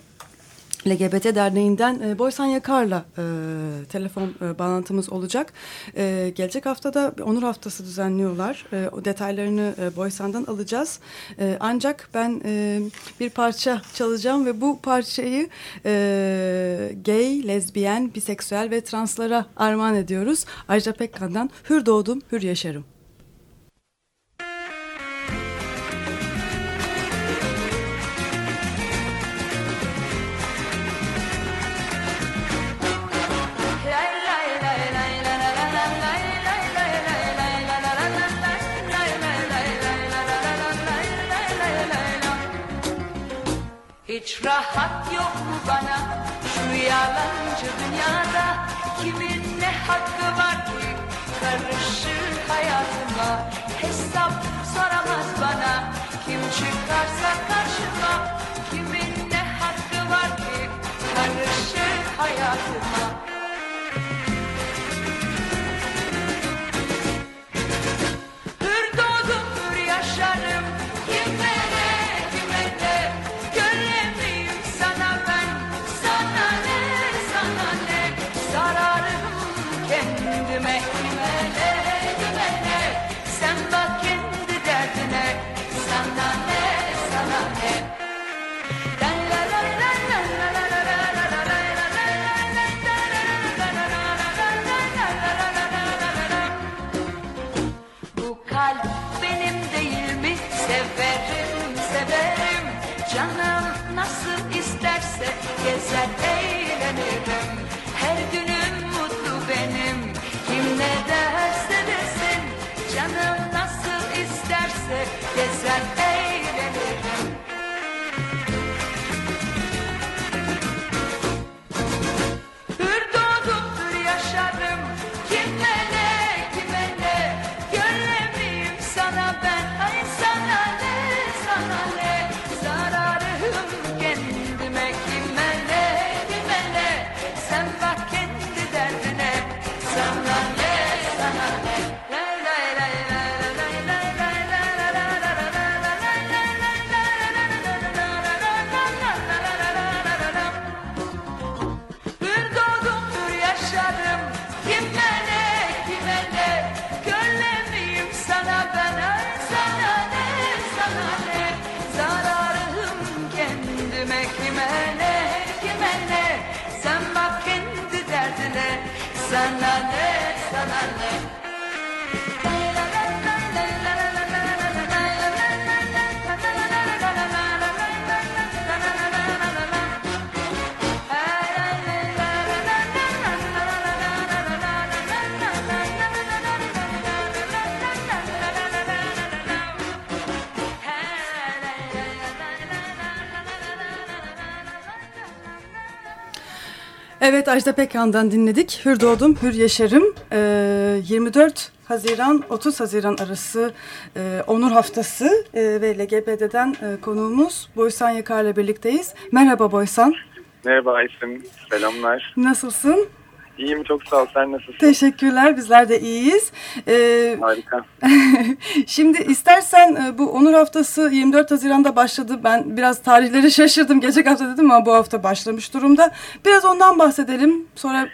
LGBT Derneği'nden e, Boysan Yakar'la e, telefon e, bağlantımız olacak. E, gelecek haftada onur haftası düzenliyorlar. E, o detaylarını e, Boysan'dan alacağız. E, ancak ben e, bir parça çalacağım ve bu parçayı e, gay, lezbiyen, biseksüel ve translara armağan ediyoruz. Ajda Pekkan'dan Hür Doğdum, Hür Yaşarım. Hiç rahat yok mu bana? Şu yalancı dünyada Kimin ne hakkı var ki? Karışır hayatıma Hesap soramaz bana. Kim çıkarsa karşıma Kimin ne hakkı var ki? Karışır hayatıma eğlenirim. Her günüm mutlu benim. Kim ne derse desin. Canım nasıl isterse gezer Ajda Pekkan'dan dinledik. Hür doğdum, hür yaşarım. Ee, 24 Haziran 30 Haziran arası e, Onur Haftası e, ve LGBT'den e, konuğumuz Boysan Yakar'la birlikteyiz. Merhaba Boysan. Merhaba Aysim, selamlar. Nasılsın? İyiyim çok sağ ol, sen nasılsın? Teşekkürler. Bizler de iyiyiz. Ee, Harika. (laughs) Şimdi istersen e, bu Onur Haftası 24 Haziran'da başladı. Ben biraz tarihleri şaşırdım. Gelecek hafta dedim ama bu hafta başlamış durumda. Biraz ondan bahsedelim. Sonra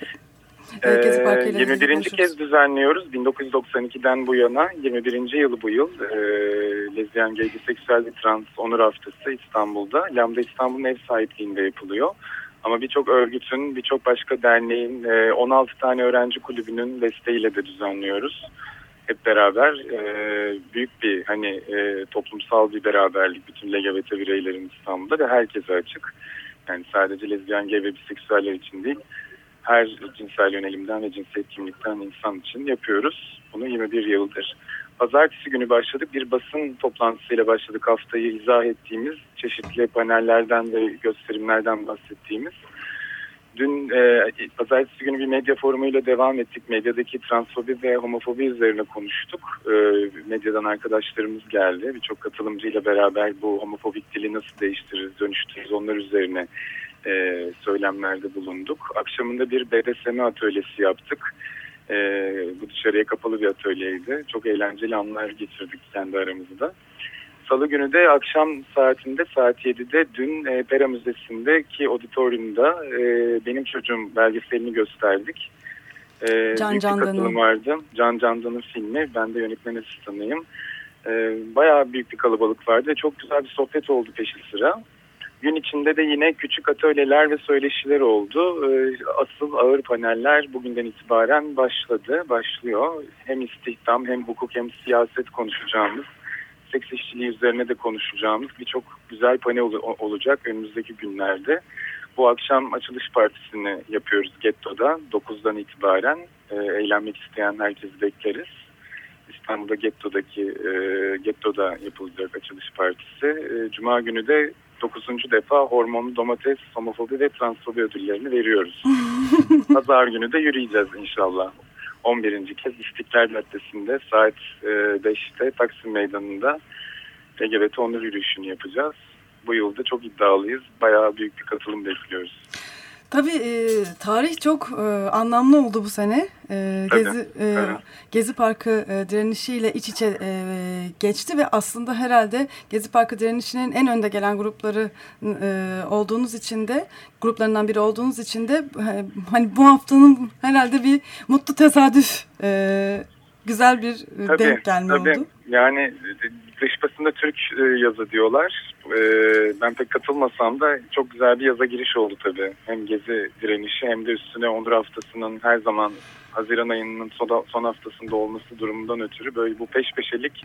e, Ee, ilgili 21. konuşuruz. kez düzenliyoruz. 1992'den bu yana 21. yılı bu yıl e, lezbiyen, gay, biseksüel ve trans onur haftası İstanbul'da. Lambda İstanbul'un ev sahipliğinde yapılıyor. Ama birçok örgütün, birçok başka derneğin, e, 16 tane öğrenci kulübünün desteğiyle de düzenliyoruz. Hep beraber e, büyük bir hani e, toplumsal bir beraberlik bütün LGBT bireylerin İstanbul'da ve herkese açık. Yani sadece lezbiyen, gay ve biseksüeller için değil her cinsel yönelimden ve cinsiyet kimlikten insan için yapıyoruz. Bunu 21 yıldır. Pazartesi günü başladık. Bir basın toplantısıyla başladık haftayı izah ettiğimiz çeşitli panellerden ve gösterimlerden bahsettiğimiz. Dün e, pazartesi günü bir medya forumuyla devam ettik. Medyadaki transfobi ve homofobi üzerine konuştuk. E, medyadan arkadaşlarımız geldi. Birçok katılımcıyla beraber bu homofobik dili nasıl değiştiririz, dönüştürürüz onlar üzerine e, söylemlerde bulunduk. Akşamında bir BDSM atölyesi yaptık. E, bu dışarıya kapalı bir atölyeydi. Çok eğlenceli anlar geçirdik kendi aramızda. Salı günü de akşam saatinde saat 7'de dün e, Pera Müzesi'ndeki auditoriumda e, benim çocuğum belgeselini gösterdik. E, Can Candan'ın. vardı. Can Candan'ın filmi. Ben de yönetmen asistanıyım. E, bayağı büyük bir kalabalık vardı çok güzel bir sohbet oldu peşi sıra. Gün içinde de yine küçük atölyeler ve söyleşiler oldu. Ee, Asıl ağır paneller bugünden itibaren başladı, başlıyor. Hem istihdam hem hukuk hem siyaset konuşacağımız, seks işçiliği üzerine de konuşacağımız birçok güzel panel ol- olacak önümüzdeki günlerde. Bu akşam açılış partisini yapıyoruz Getto'da 9'dan itibaren. Ee, eğlenmek isteyen herkesi bekleriz. İstanbul'da Getto'daki e, Getto'da yapılacak açılış partisi. E, Cuma günü de 9. defa hormonlu domates, homofobi ve transfobi ödüllerini veriyoruz. (laughs) Pazar günü de yürüyeceğiz inşallah. 11. kez İstiklal Caddesi'nde saat e, 5'te Taksim Meydanı'nda LGBT onur yürüyüşünü yapacağız. Bu yılda çok iddialıyız. Bayağı büyük bir katılım bekliyoruz. Tabii e, tarih çok e, anlamlı oldu bu sene. E, Tabii, Gezi e. Gezi Parkı e, direnişiyle iç içe e, geçti ve aslında herhalde Gezi Parkı direnişinin en önde gelen grupları e, olduğunuz için de gruplarından biri olduğunuz için de e, hani bu haftanın herhalde bir mutlu tesadüf e, güzel bir e, Tabii, denk gelme tabii. oldu. Yani dış basında Türk e, yazı diyorlar. E, Ben pek katılmasam da çok güzel bir yaza giriş oldu tabii. Hem gezi direnişi hem de üstüne Onur Haftası'nın her zaman Haziran ayının son, son haftasında olması durumundan ötürü böyle bu peş peşelik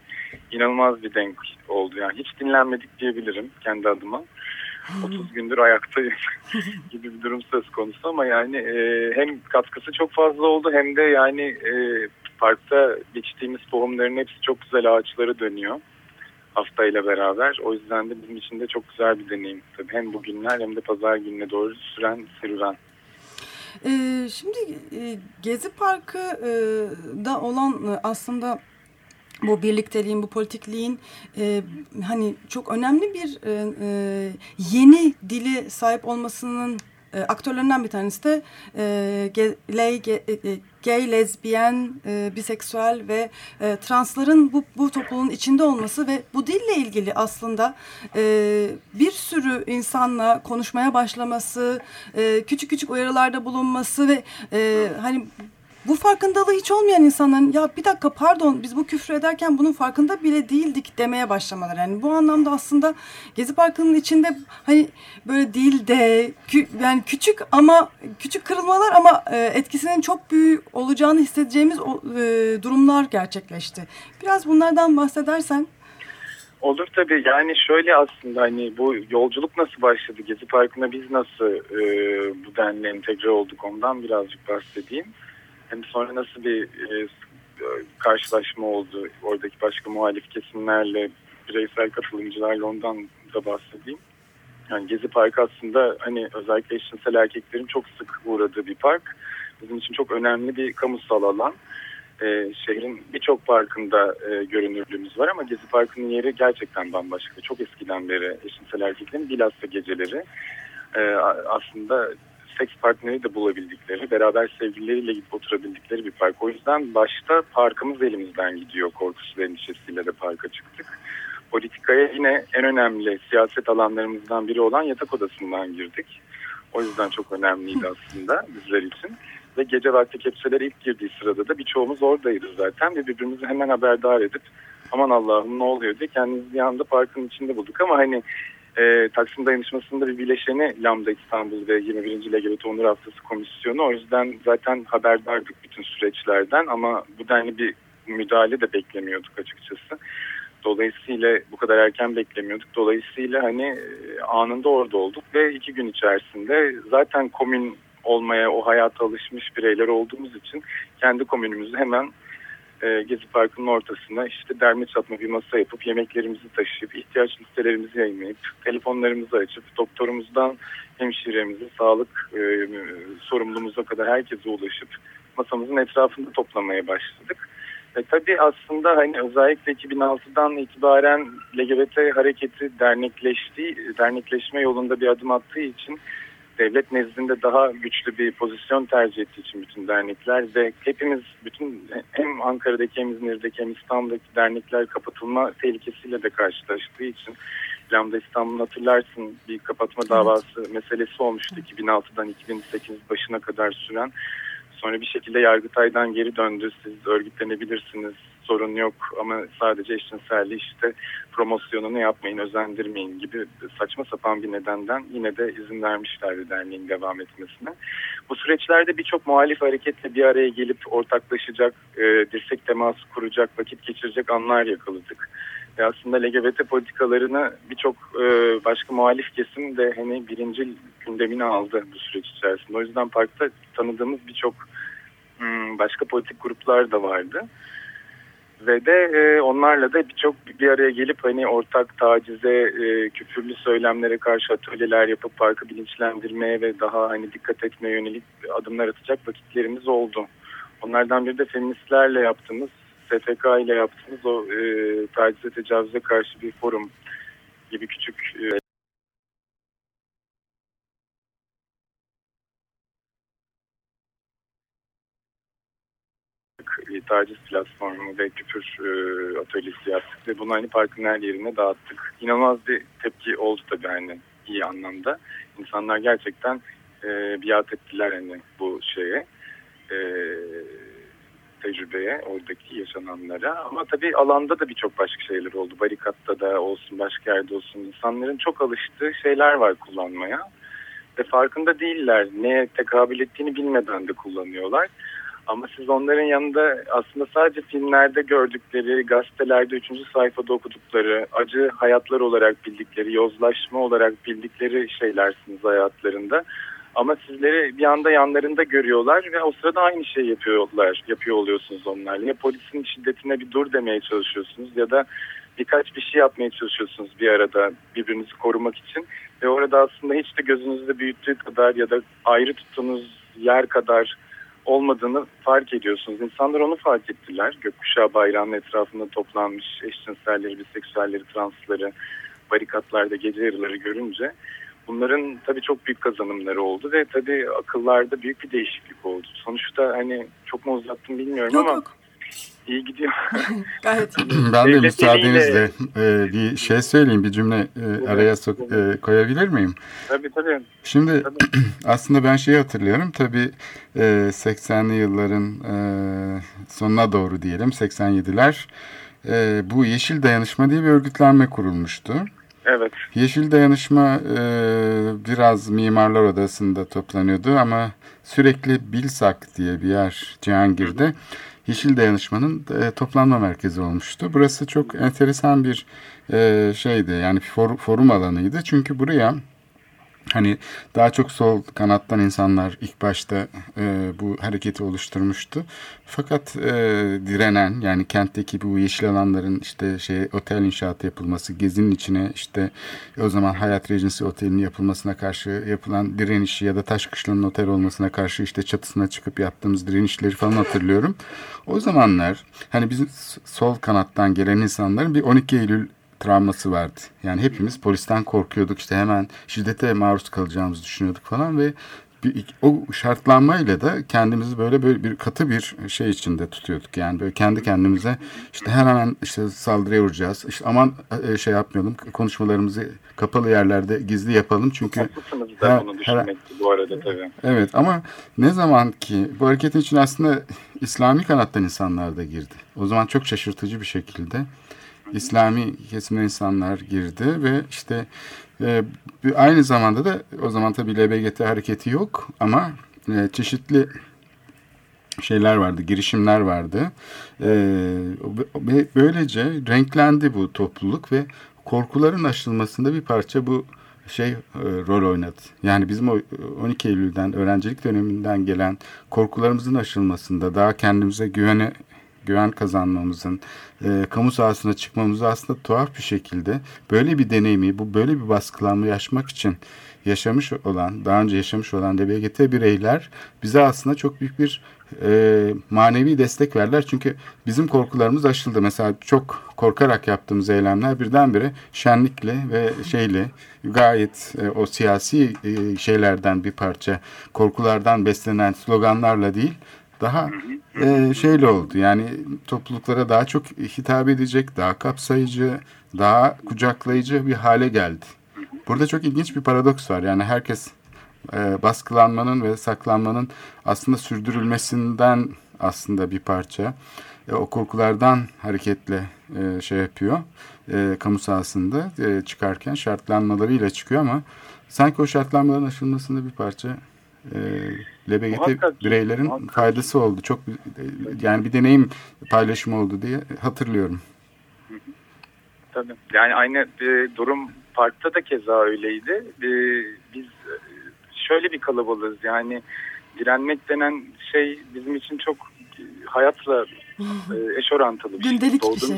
inanılmaz bir denk oldu. Yani hiç dinlenmedik diyebilirim kendi adıma. 30 gündür ayaktayım (laughs) gibi bir durum söz konusu ama yani e, hem katkısı çok fazla oldu hem de yani e, parkta geçtiğimiz tohumların hepsi çok güzel ağaçlara dönüyor haftayla beraber. O yüzden de bizim için de çok güzel bir deneyim. Tabii hem bugünler hem de pazar gününe doğru süren serüven. Ee, şimdi e, Gezi Parkı'da olan e, aslında bu birlikteliğin, bu politikliğin e, hani çok önemli bir e, e, yeni dili sahip olmasının e, aktörlerinden bir tanesi de e, ge- e, e, gay, lezbiyen, e, biseksüel ve e, transların bu, bu topluluğun içinde olması ve bu dille ilgili aslında e, bir sürü insanla konuşmaya başlaması, e, küçük küçük uyarılarda bulunması ve e, hani bu farkındalığı hiç olmayan insanların ya bir dakika pardon biz bu küfür ederken bunun farkında bile değildik demeye başlamaları. Yani bu anlamda aslında Gezi Parkı'nın içinde hani böyle değil de kü- yani küçük ama küçük kırılmalar ama e, etkisinin çok büyük olacağını hissedeceğimiz e, durumlar gerçekleşti. Biraz bunlardan bahsedersen. Olur tabii yani şöyle aslında hani bu yolculuk nasıl başladı Gezi Parkı'na biz nasıl e, bu denli entegre olduk ondan birazcık bahsedeyim. Hem sonra nasıl bir e, karşılaşma oldu oradaki başka muhalif kesimlerle bireysel katılımcılarla ondan da bahsedeyim. Yani Gezi Parkı aslında hani özellikle eşcinsel erkeklerin çok sık uğradığı bir park. Bizim için çok önemli bir kamusal alan e, şehrin birçok parkında e, görünürlüğümüz var ama Gezi Parkı'nın yeri gerçekten bambaşka. Çok eskiden beri eşcinsel erkeklerin bilhassa geceleri e, aslında seks partneri de bulabildikleri, beraber sevgilileriyle gidip oturabildikleri bir park. O yüzden başta parkımız elimizden gidiyor korkusu ve endişesiyle de parka çıktık. Politikaya yine en önemli siyaset alanlarımızdan biri olan yatak odasından girdik. O yüzden çok önemliydi aslında bizler için. Ve gece vakti kepçeler ilk girdiği sırada da birçoğumuz oradaydı zaten ve birbirimizi hemen haberdar edip aman Allah'ım ne oluyor diye kendimizi bir anda parkın içinde bulduk. Ama hani e, Taksim Dayanışması'nda bir bileşeni Lambda İstanbul ve 21. LGBT Onur Haftası Komisyonu. O yüzden zaten haberdardık bütün süreçlerden ama bu denli bir müdahale de beklemiyorduk açıkçası. Dolayısıyla bu kadar erken beklemiyorduk. Dolayısıyla hani e, anında orada olduk ve iki gün içerisinde zaten komün olmaya, o hayata alışmış bireyler olduğumuz için kendi komünümüzü hemen e, Gezi Parkı'nın ortasına işte derme çatma bir masa yapıp yemeklerimizi taşıyıp ihtiyaç listelerimizi yayınlayıp telefonlarımızı açıp doktorumuzdan hemşiremize sağlık e, sorumluluğumuza kadar herkese ulaşıp masamızın etrafında toplamaya başladık. E, tabii aslında hani özellikle 2006'dan itibaren LGBT hareketi dernekleşti, dernekleşme yolunda bir adım attığı için devlet nezdinde daha güçlü bir pozisyon tercih ettiği için bütün dernekler ve hepimiz bütün hem Ankara'daki hem İzmir'deki hem İstanbul'daki dernekler kapatılma tehlikesiyle de karşılaştığı için Lambda İstanbul'un hatırlarsın bir kapatma davası meselesi olmuştu 2006'dan 2008 başına kadar süren. Sonra bir şekilde Yargıtay'dan geri döndü. Siz örgütlenebilirsiniz, sorun yok ama sadece eşcinselliği işte promosyonunu yapmayın, özendirmeyin gibi saçma sapan bir nedenden yine de izin vermişlerdi derneğin devam etmesine. Bu süreçlerde birçok muhalif hareketle bir araya gelip ortaklaşacak, e, dirsek teması kuracak, vakit geçirecek anlar yakaladık. Ve aslında LGBT politikalarını birçok e, başka muhalif kesim de hani birinci gündemine aldı bu süreç içerisinde. O yüzden parkta tanıdığımız birçok hmm, başka politik gruplar da vardı. Ve de e, onlarla da birçok bir araya gelip hani ortak tacize, e, küfürlü söylemlere karşı atölyeler yapıp parkı bilinçlendirmeye ve daha hani dikkat etmeye yönelik adımlar atacak vakitlerimiz oldu. Onlardan biri de feministlerle yaptığımız, STK ile yaptığımız o e, tacize tecavüze karşı bir forum gibi küçük e, taciz platformu ve küfür e, atölyesi yaptık ve bunu hani parkın her yerine dağıttık. İnanılmaz bir tepki oldu tabii hani iyi anlamda. İnsanlar gerçekten e, biat ettiler hani bu şeye e, tecrübeye, oradaki yaşananlara. Ama tabii alanda da birçok başka şeyler oldu. Barikatta da olsun, başka yerde olsun. İnsanların çok alıştığı şeyler var kullanmaya. Ve farkında değiller. Neye tekabül ettiğini bilmeden de kullanıyorlar. Ama siz onların yanında aslında sadece filmlerde gördükleri, gazetelerde üçüncü sayfada okudukları, acı hayatlar olarak bildikleri, yozlaşma olarak bildikleri şeylersiniz hayatlarında. Ama sizleri bir anda yanlarında görüyorlar ve o sırada aynı şey yapıyorlar, yapıyor oluyorsunuz onlarla. Ya polisin şiddetine bir dur demeye çalışıyorsunuz ya da birkaç bir şey yapmaya çalışıyorsunuz bir arada birbirinizi korumak için. Ve orada aslında hiç de gözünüzde büyüttüğü kadar ya da ayrı tuttuğunuz yer kadar olmadığını fark ediyorsunuz. İnsanlar onu fark ettiler. Gökkuşağı bayrağının etrafında toplanmış eşcinselleri, biseksüelleri, transları, barikatlarda gece yarıları görünce bunların tabii çok büyük kazanımları oldu ve tabii akıllarda büyük bir değişiklik oldu. Sonuçta hani çok mu uzattım bilmiyorum yok, ama yok. İyi gidiyor. (laughs) Gayet iyi. (clears throat) Ben de müsaadenizle e, bir şey söyleyeyim, bir cümle e, araya sok, e, koyabilir miyim? tabii tabii. Şimdi Tabii. (clears throat) aslında ben şeyi hatırlıyorum. Tabii e, 80'li yılların e, sonuna doğru diyelim, 87'ler. E, bu Yeşil Dayanışma diye bir örgütlenme kurulmuştu. Evet. Yeşil Dayanışma e, biraz Mimarlar Odası'nda toplanıyordu ama sürekli Bilsak diye bir yer Cihangir'de Yeşil Dayanışma'nın e, toplanma merkezi olmuştu. Burası çok enteresan bir e, şeydi yani forum alanıydı çünkü buraya Hani daha çok sol kanattan insanlar ilk başta e, bu hareketi oluşturmuştu. Fakat e, direnen yani kentteki bu yeşil alanların işte şey otel inşaatı yapılması, gezinin içine işte o zaman Hayat Regency Oteli'nin yapılmasına karşı yapılan direnişi ya da Taşkışla'nın otel olmasına karşı işte çatısına çıkıp yaptığımız direnişleri falan hatırlıyorum. O zamanlar hani bizim sol kanattan gelen insanların bir 12 Eylül travması vardı. Yani hepimiz polisten korkuyorduk işte hemen şiddete maruz kalacağımızı düşünüyorduk falan ve bir, o şartlanmayla da kendimizi böyle böyle bir katı bir şey içinde tutuyorduk. Yani böyle kendi kendimize işte hemen işte saldırıya uğrayacağız. İşte aman e, şey yapmayalım konuşmalarımızı kapalı yerlerde gizli yapalım çünkü Haklısınız da her- bunu her- bu arada tabii. Evet ama ne zaman ki bu hareketin için aslında İslami kanattan insanlar da girdi. O zaman çok şaşırtıcı bir şekilde İslami kesimden insanlar girdi ve işte e, aynı zamanda da o zaman tabii LBGT hareketi yok ama e, çeşitli şeyler vardı, girişimler vardı. E, böylece renklendi bu topluluk ve korkuların aşılmasında bir parça bu şey e, rol oynadı. Yani bizim o 12 Eylül'den öğrencilik döneminden gelen korkularımızın aşılmasında daha kendimize güvene güven kazanmamızın, e, kamu sahasına çıkmamızı aslında tuhaf bir şekilde böyle bir deneyimi, bu böyle bir baskılanmayı yaşamak için yaşamış olan, daha önce yaşamış olan LBGT bireyler bize aslında çok büyük bir e, manevi destek verdiler. Çünkü bizim korkularımız aşıldı. Mesela çok korkarak yaptığımız eylemler birdenbire şenlikle ve şeyle gayet e, o siyasi e, şeylerden bir parça korkulardan beslenen sloganlarla değil daha e, şeyle oldu. Yani topluluklara daha çok hitap edecek, daha kapsayıcı, daha kucaklayıcı bir hale geldi. Burada çok ilginç bir paradoks var. Yani herkes e, baskılanmanın ve saklanmanın aslında sürdürülmesinden aslında bir parça. E, o korkulardan hareketle e, şey yapıyor. E, kamu sahasında e, çıkarken şartlanmalarıyla çıkıyor ama sanki o şartlanmaların aşılmasında bir parça e, Muhakkak ki, bireylerin muhakkak faydası oldu. Çok yani bir deneyim paylaşımı oldu diye hatırlıyorum. Tabii. Yani aynı e, durum parkta da keza öyleydi. E, biz e, şöyle bir kalabalığız yani direnmek denen şey bizim için çok e, hayatla e, eş orantılı bir şey. Gündelik bir Doğduğunuz- şey.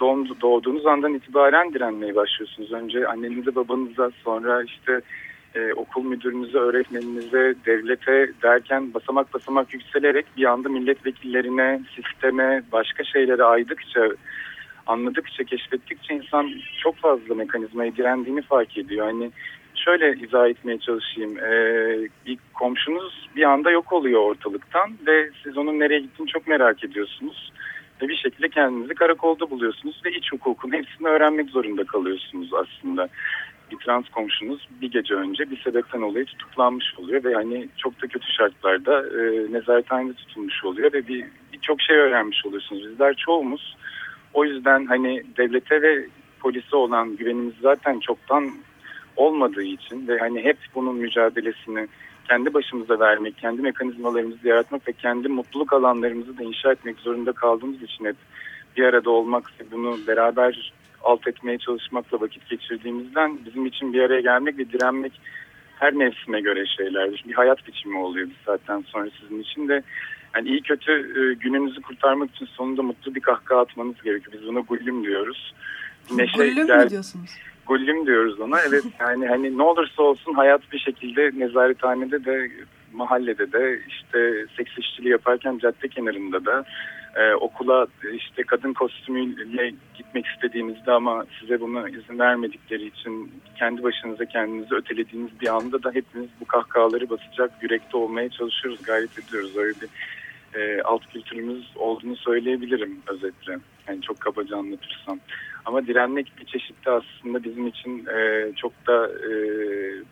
doğum- doğduğunuz andan itibaren direnmeye başlıyorsunuz. Önce annenize babanıza sonra işte e, okul müdürünüze, öğretmeninize, devlete derken basamak basamak yükselerek bir anda milletvekillerine, sisteme, başka şeylere aydıkça, anladıkça, keşfettikçe insan çok fazla mekanizmaya direndiğini fark ediyor. Hani şöyle izah etmeye çalışayım. Ee, bir komşunuz bir anda yok oluyor ortalıktan ve siz onun nereye gittiğini çok merak ediyorsunuz. Ve bir şekilde kendinizi karakolda buluyorsunuz ve iç hukukun hepsini öğrenmek zorunda kalıyorsunuz aslında. Bir trans komşunuz bir gece önce bir sebepten dolayı tutuklanmış oluyor ve hani çok da kötü şartlarda e, nezarethanede tutulmuş oluyor ve bir birçok şey öğrenmiş oluyorsunuz. Bizler çoğumuz o yüzden hani devlete ve polise olan güvenimiz zaten çoktan olmadığı için ve hani hep bunun mücadelesini kendi başımıza vermek, kendi mekanizmalarımızı yaratmak ve kendi mutluluk alanlarımızı da inşa etmek zorunda kaldığımız için hep bir arada olmak ve bunu beraber alt etmeye çalışmakla vakit geçirdiğimizden bizim için bir araya gelmek ve direnmek her mevsime göre şeyler. Bir hayat biçimi oluyor bir saatten sonra sizin için de. Yani iyi kötü e, gününüzü kurtarmak için sonunda mutlu bir kahkaha atmanız gerekiyor. Biz buna gullüm diyoruz. Neşe Gullüm gel- mü diyorsunuz? Gullüm diyoruz ona. Evet (laughs) yani hani ne olursa olsun hayat bir şekilde nezarethanede de mahallede de işte seks işçiliği yaparken cadde kenarında da e, okula işte kadın kostümüyle gitmek istediğinizde ama size buna izin vermedikleri için kendi başınıza kendinizi ötelediğiniz bir anda da hepimiz bu kahkahaları basacak yürekte olmaya çalışıyoruz, gayret ediyoruz. Öyle bir e, alt kültürümüz olduğunu söyleyebilirim özetle. Yani çok kabaca anlatırsam. Ama direnmek bir çeşitte aslında bizim için e, çok da e,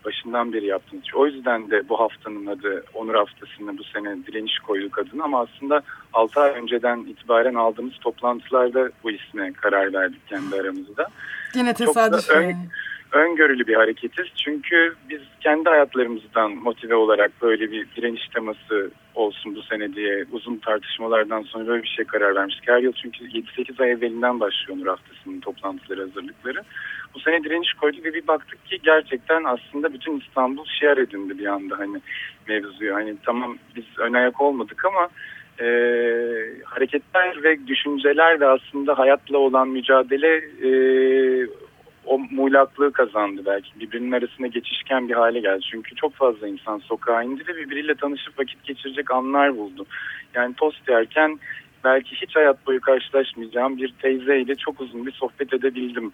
başından beri yaptığımız. O yüzden de bu haftanın adı Onur Haftası'nda bu sene direniş koyduk adını. Ama aslında 6 ay önceden itibaren aldığımız toplantılarda bu isme karar verdik kendi aramızda. Yine Çok da tesadüf ön-. Öngörülü bir hareketiz. Çünkü biz kendi hayatlarımızdan motive olarak böyle bir direniş teması olsun bu sene diye uzun tartışmalardan sonra böyle bir şey karar vermiştik. Her yıl çünkü 7-8 ay evvelinden başlıyor Onur Haftası'nın toplantıları hazırlıkları. Bu sene direniş koyduk ve bir baktık ki gerçekten aslında bütün İstanbul şiar edindi bir anda hani mevzuyu. Hani tamam biz ön ayak olmadık ama e, hareketler ve düşünceler de aslında hayatla olan mücadele e, o muğlaklığı kazandı belki. Birbirinin arasında geçişken bir hale geldi. Çünkü çok fazla insan sokağa indi ve birbiriyle tanışıp vakit geçirecek anlar buldu. Yani tost yerken belki hiç hayat boyu karşılaşmayacağım bir teyzeyle çok uzun bir sohbet edebildim.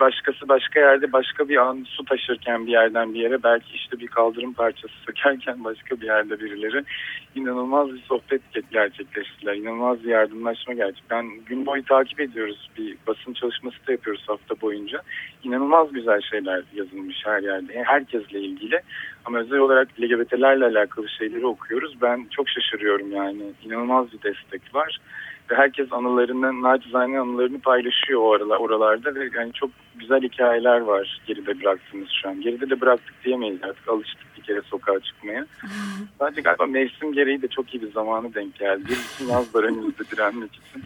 Başkası başka yerde başka bir an su taşırken bir yerden bir yere belki işte bir kaldırım parçası sökerken başka bir yerde birileri inanılmaz bir sohbet gerçekleştiler. İnanılmaz bir yardımlaşma gerçek. Ben gün boyu takip ediyoruz. Bir basın çalışması da yapıyoruz hafta boyunca. İnanılmaz güzel şeyler yazılmış her yerde. Herkesle ilgili. Ama özel olarak LGBT'lerle alakalı şeyleri okuyoruz. Ben çok şaşırıyorum yani. İnanılmaz bir destek var. Herkes anılarını, naçizane anılarını paylaşıyor o aralar, oralarda ve yani çok güzel hikayeler var geride bıraktığımız şu an. Geride de bıraktık diyemeyiz artık. Alıştık bir kere sokağa çıkmaya. (laughs) Sadece galiba mevsim gereği de çok iyi bir zamanı denk geldi. Bütün yaz var önümüzde direnmek için.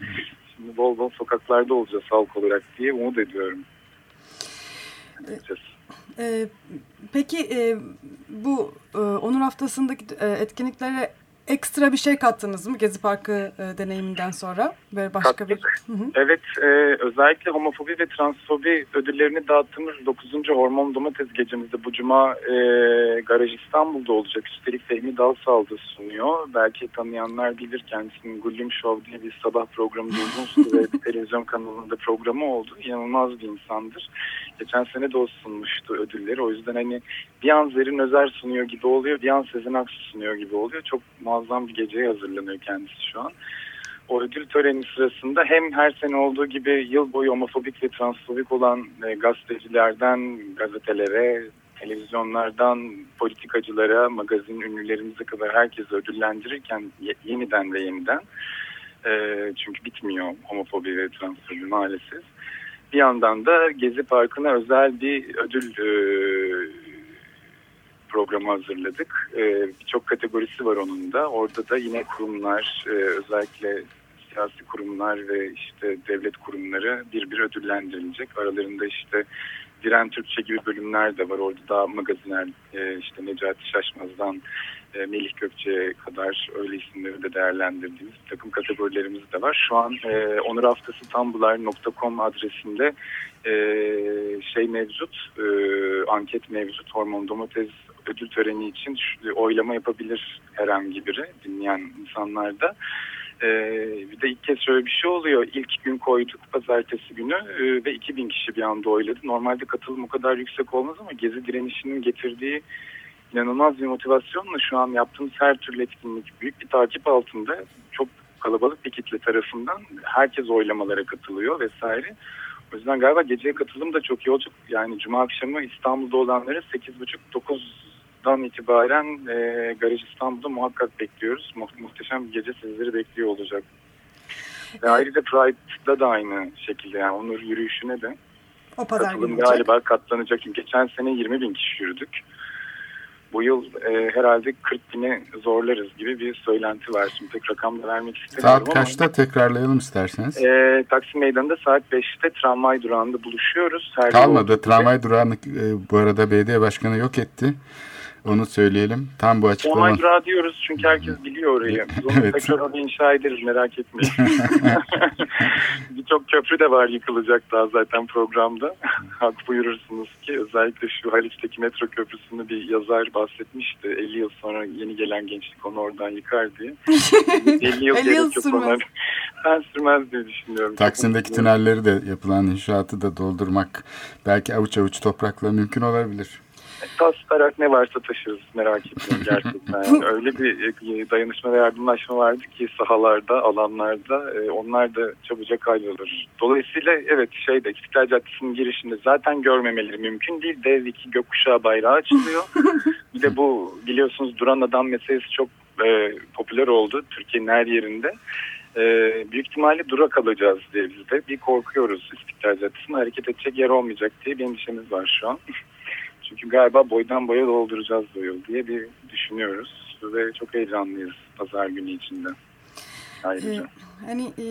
Şimdi bol bol sokaklarda olacağız halk olarak diye umut ediyorum. Açıkçası. Ee, peki e, bu e, Onur Haftası'ndaki e, etkinliklere ekstra bir şey kattınız mı Gezi Parkı e, deneyiminden sonra? Böyle başka bir... Kattık. Hı hı. Evet, e, özellikle homofobi ve transfobi ödüllerini dağıttığımız 9. Hormon Domates gecemizde bu cuma e, Garaj İstanbul'da olacak. Üstelik Fehmi Dalsal'da sunuyor. Belki tanıyanlar bilir kendisinin Gullüm Show diye bir sabah programı uzun süre (laughs) televizyon kanalında programı oldu. İnanılmaz bir insandır. Geçen sene de o sunmuştu ödülleri. O yüzden hani bir an Zerrin Özer sunuyor gibi oluyor, bir an Sezen Aksu sunuyor gibi oluyor. Çok muazzam bir geceye hazırlanıyor kendisi şu an o ödül töreni sırasında hem her sene olduğu gibi yıl boyu homofobik ve transfobik olan e, gazetecilerden gazetelere, televizyonlardan politikacılara, magazin ünlülerimize kadar herkesi ödüllendirirken ye- yeniden ve yeniden e, çünkü bitmiyor homofobi ve transfobi maalesef. Bir yandan da Gezi Parkı'na özel bir ödül e, programı hazırladık. Ee, Birçok kategorisi var onun da. Orada da yine kurumlar, e, özellikle siyasi kurumlar ve işte devlet kurumları bir bir ödüllendirilecek. Aralarında işte Diren Türkçe gibi bölümler de var. Orada daha magazinel e, işte Necati Şaşmaz'dan e, Melih Gökçe'ye kadar öyle isimleri de değerlendirdiğimiz takım kategorilerimiz de var. Şu an e, onurhaftası.tumblr.com adresinde e, şey mevcut, e, anket mevcut. Hormon domates ödül töreni için e, oylama yapabilir herhangi biri dinleyen insanlarda. Ee, bir de ilk kez şöyle bir şey oluyor. İlk gün koyduk pazartesi günü e, ve 2000 kişi bir anda oyladı. Normalde katılım o kadar yüksek olmaz ama gezi direnişinin getirdiği inanılmaz bir motivasyonla şu an yaptığımız her türlü etkinlik büyük bir takip altında. Çok kalabalık bir kitle tarafından herkes oylamalara katılıyor vesaire. O yüzden galiba geceye katılım da çok iyi olacak. Yani cuma akşamı İstanbul'da olanlara 8.30-9 Şam'dan itibaren e, Garaj İstanbul'u muhakkak bekliyoruz. Mu muhteşem bir gece sizleri bekliyor olacak. Ve evet. ayrıca Pride'da da aynı şekilde yani onur yürüyüşüne de o pazar katılım galiba katlanacak. Geçen sene 20 bin kişi yürüdük. Bu yıl e, herhalde 40 bini zorlarız gibi bir söylenti var. Şimdi tek rakam da vermek istemiyorum Saat kaçta ama, tekrarlayalım isterseniz? E, Taksim Meydanı'nda saat 5'te tramvay durağında buluşuyoruz. Her Kalmadı. Tramvay durağını e, bu arada belediye başkanı yok etti. Onu söyleyelim. Tam bu açıklama. Tramvay durağı diyoruz çünkü herkes biliyor orayı. Biz onu Evet. tekrar oraya inşa ederiz merak etmeyin. (laughs) Birçok köprü de var yıkılacak daha zaten programda. (laughs) Hak buyurursunuz ki özellikle şu Haliç'teki metro köprüsünü bir yazar bahsetmişti. 50 yıl sonra yeni gelen gençlik onu oradan yıkar diye. (laughs) 50 yıl 50 gerek yıl sürmez. ona. Ben sürmez diye düşünüyorum. Taksim'deki tünelleri de yapılan inşaatı da doldurmak belki avuç avuç toprakla mümkün olabilir. Tas tarak ne varsa taşırız merak etmeyin gerçekten. Yani (laughs) öyle bir e, dayanışma ve yardımlaşma vardı ki sahalarda, alanlarda e, onlar da çabucak hallolur. Dolayısıyla evet şeyde İstiklal Caddesi'nin girişinde zaten görmemeleri mümkün değil. Dev iki gökkuşağı bayrağı açılıyor. (laughs) bir de bu biliyorsunuz duran adam meselesi çok e, popüler oldu Türkiye'nin her yerinde. E, büyük ihtimalle dura kalacağız diye biz de bir korkuyoruz İstiklal Caddesi'nin hareket edecek yer olmayacak diye bir endişemiz var şu an. (laughs) Çünkü galiba boydan boya dolduracağız bu yıl diye bir düşünüyoruz ve çok heyecanlıyız pazar günü içinde. Ayrıca. Ee, hani e,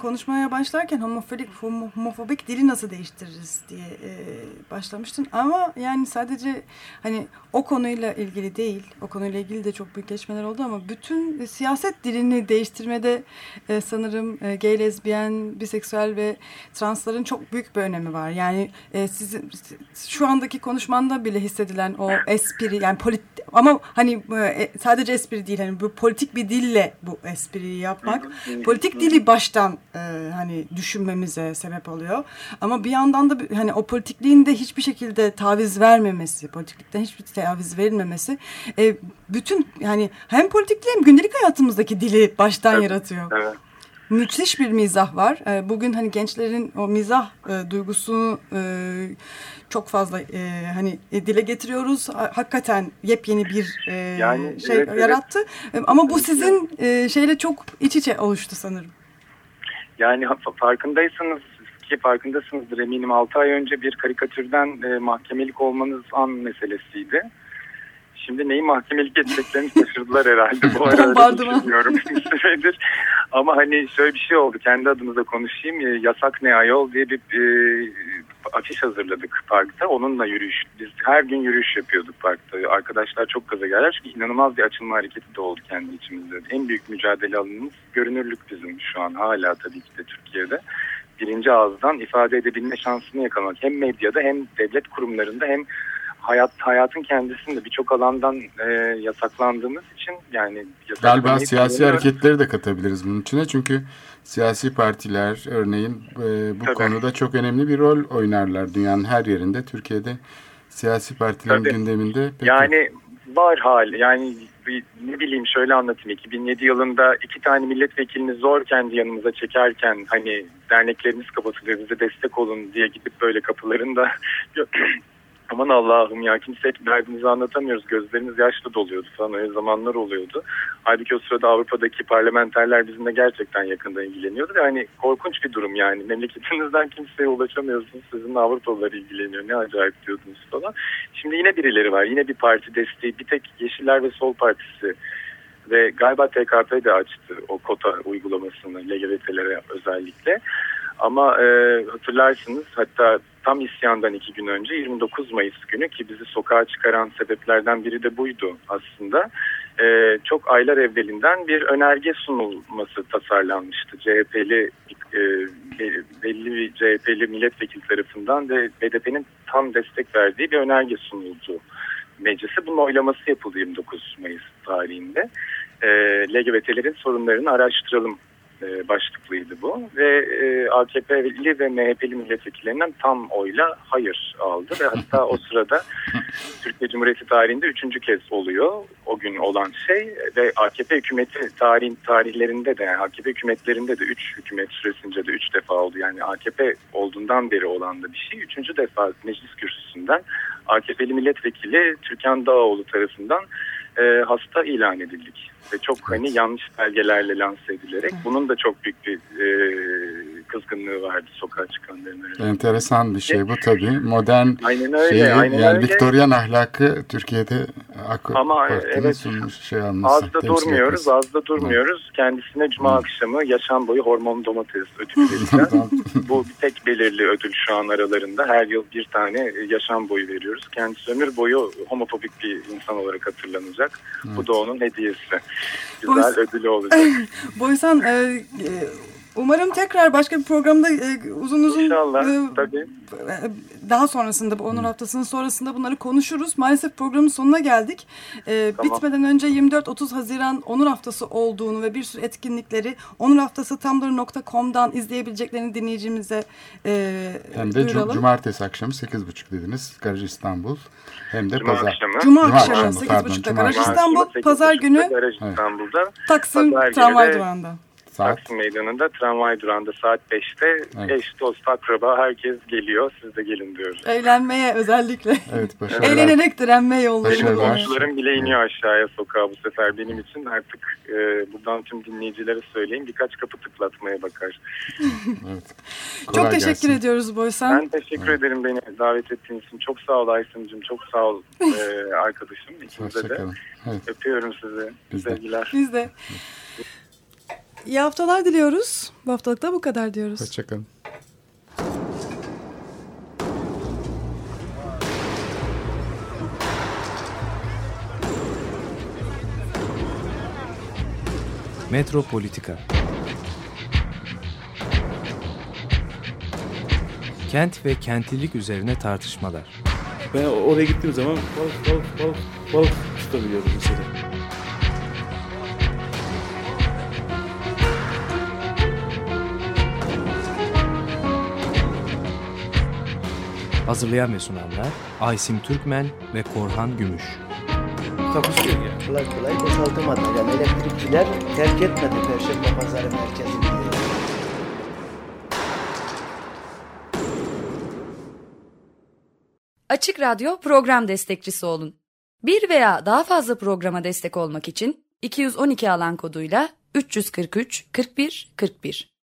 konuşmaya başlarken homofobik homo- homofobik dili nasıl değiştiririz diye e, başlamıştın ama yani sadece hani o konuyla ilgili değil o konuyla ilgili de çok büyük gelişmeler oldu ama bütün e, siyaset dilini değiştirmede e, sanırım e, gay, lezbiyen, biseksüel ve transların çok büyük bir önemi var. Yani e, sizin şu andaki konuşmanda bile hissedilen o espri yani polit ama hani e, sadece espri değil hani bu politik bir dille bu espriyi yapmak politik dili baştan e, hani düşünmemize sebep oluyor. Ama bir yandan da hani o politikliğin de hiçbir şekilde taviz vermemesi, politiklikten hiçbir taviz verilmemesi e, bütün yani hem politikliği hem gündelik hayatımızdaki dili baştan yaratıyor. Evet. Müthiş bir mizah var. E, Bugün hani gençlerin o mizah e, duygusunu e, çok fazla e, hani e, dile getiriyoruz. Ha- Hakikaten yepyeni bir e, Yani, şey evet, evet. yarattı. E, Ama bu sizin e, şeyle çok iç içe oluştu sanırım. Yani farkındaysanız ki farkındasınızdır eminim 6 ay önce bir karikatürden e, mahkemelik olmanız an meselesiydi. Şimdi neyi mahkemelik edeceklerini (laughs) şaşırdılar herhalde. Bu ara (laughs) öyle Bombardıman. düşünüyorum süredir. Ama hani şöyle bir şey oldu. Kendi adınıza konuşayım. E, Yasak ne ayol diye bir e, afiş hazırladık parkta. Onunla yürüyüş. Biz her gün yürüyüş yapıyorduk parkta. Arkadaşlar çok gaza geldiler. Çünkü inanılmaz bir açılma hareketi de oldu kendi içimizde. En büyük mücadele alanımız görünürlük bizim şu an. Hala tabii ki de Türkiye'de. Birinci ağızdan ifade edebilme şansını yakalamak. Hem medyada hem devlet kurumlarında hem hayat hayatın kendisinde birçok alandan e, yasaklandığımız için yani Galiba siyasi hareketleri de katabiliriz bunun içine. Çünkü siyasi partiler örneğin e, bu Tabii. konuda çok önemli bir rol oynarlar dünyanın her yerinde. Türkiye'de siyasi partilerin Tabii. gündeminde pek Yani var hal yani bir- ne bileyim şöyle anlatayım 2007 yılında iki tane milletvekilini zor kendi yanımıza çekerken hani dernekleriniz kapatılıyor bize destek olun diye gidip böyle kapılarında aman Allah'ım ya kimse hep anlatamıyoruz gözlerimiz yaşlı doluyordu falan öyle zamanlar oluyordu. Halbuki o sırada Avrupa'daki parlamenterler bizimle gerçekten yakından ilgileniyordu ve hani korkunç bir durum yani memleketinizden kimseye ulaşamıyorsunuz sizinle Avrupalılar ilgileniyor ne acayip diyordunuz falan. Şimdi yine birileri var yine bir parti desteği bir tek Yeşiller ve Sol Partisi ve galiba TKP de açtı o kota uygulamasını LGBT'lere özellikle. Ama e, hatırlarsınız hatta tam isyandan iki gün önce 29 Mayıs günü ki bizi sokağa çıkaran sebeplerden biri de buydu aslında. E, çok aylar evvelinden bir önerge sunulması tasarlanmıştı. CHP'li e, belli bir CHP'li milletvekili tarafından ve BDP'nin tam destek verdiği bir önerge sunuldu meclise. Bunun oylaması yapıldı 29 Mayıs tarihinde. E, LGBT'lerin sorunlarını araştıralım e, başlıklıydı bu. Ve e, AKP'li ve MHP'li milletvekillerinden tam oyla hayır aldı. Ve hatta o (laughs) sırada Türkiye Cumhuriyeti tarihinde üçüncü kez oluyor o gün olan şey. Ve AKP hükümeti tarihin tarihlerinde de yani AKP hükümetlerinde de üç hükümet süresince de üç defa oldu. Yani AKP olduğundan beri olan da bir şey. Üçüncü defa meclis kürsüsünden AKP'li milletvekili Türkan Dağoğlu tarafından e, hasta ilan edildik. Ve çok hani yanlış belgelerle lanse edilerek. Bunun da çok büyük bir e, kızgınlığı vardı sokağa çıkanların arasında. enteresan bir şey bu tabii. Modern Aynen öyle, şeyi, aynen yani öyle. Viktoryan ahlakı Türkiye'de AK Ama, Parti'nin evet, sunmuş şey alması. Az da durmuyoruz, etmesi. az da durmuyoruz. Kendisine cuma akşamı yaşam boyu hormon domates ödülü. (laughs) Bu tek belirli ödül şu an aralarında. Her yıl bir tane yaşam boyu veriyoruz. Kendisi ömür boyu homofobik bir insan olarak hatırlanacak. Bu da onun hediyesi. Güzel Boys- ödülü olacak. (laughs) Boysan e, e, Umarım tekrar başka bir programda e, uzun uzun İnşallah e, tabii. daha sonrasında bu Onur Haftası'nın sonrasında bunları konuşuruz. Maalesef programın sonuna geldik. Ee, Tamam. Bitmeden önce 24-30 Haziran Onur Haftası olduğunu ve bir sürü etkinlikleri Onur Haftası Tumblr.com'dan izleyebileceklerini dinleyicimize e, Hem de duyuralım. cumartesi akşamı 8.30 dediniz. Garaj İstanbul. Hem de Cuma pazar. akşamı. Cuma, Cuma akşamı akşamı, pardon, 8.30'da Cuma Garaj. İstanbul, Pazar 8.30'da günü Garaj. İstanbul'da. Taksim Tramvay de Durağı'nda. Saat. Taksim Meydanı'nda tramvay durağında saat 5'te Evet. eş, dost, akraba herkes geliyor. Siz de gelin diyoruz. Eğlenmeye özellikle. Evet (laughs) başarılar. Eğlenerek direnme yolları. Benim Başarılar. komşularım bile iniyor aşağıya sokağa bu sefer benim için. Artık e, buradan tüm dinleyicilere söyleyeyim birkaç kapı tıklatmaya bakar. Evet. Çok teşekkür gelsin. ediyoruz Boysan. Ben teşekkür ederim beni davet ettiğiniz için. Çok sağ ol Aysun'cum. Çok sağ ol e, (laughs) arkadaşım. İkinize de. Evet. Öpüyorum sizi. Biz de. Sevgiler. Biz de. İyi haftalar diliyoruz. Bu haftalık da bu kadar diyoruz. Hoşçakalın. Metropolitika Kent ve kentlilik üzerine tartışmalar. Ben oraya gittiğim zaman balık balık balık balık tutabiliyorum mesela. Hazırlayan ve sunanlar Aysim Türkmen ve Korhan Gümüş. Takusuyor yani. Kolay kolay boşaltamadı. Yani elektrikçiler terk etmedi Perşembe Pazarı merkezini. Açık Radyo program destekçisi olun. Bir veya daha fazla programa destek olmak için 212 alan koduyla 343 41 41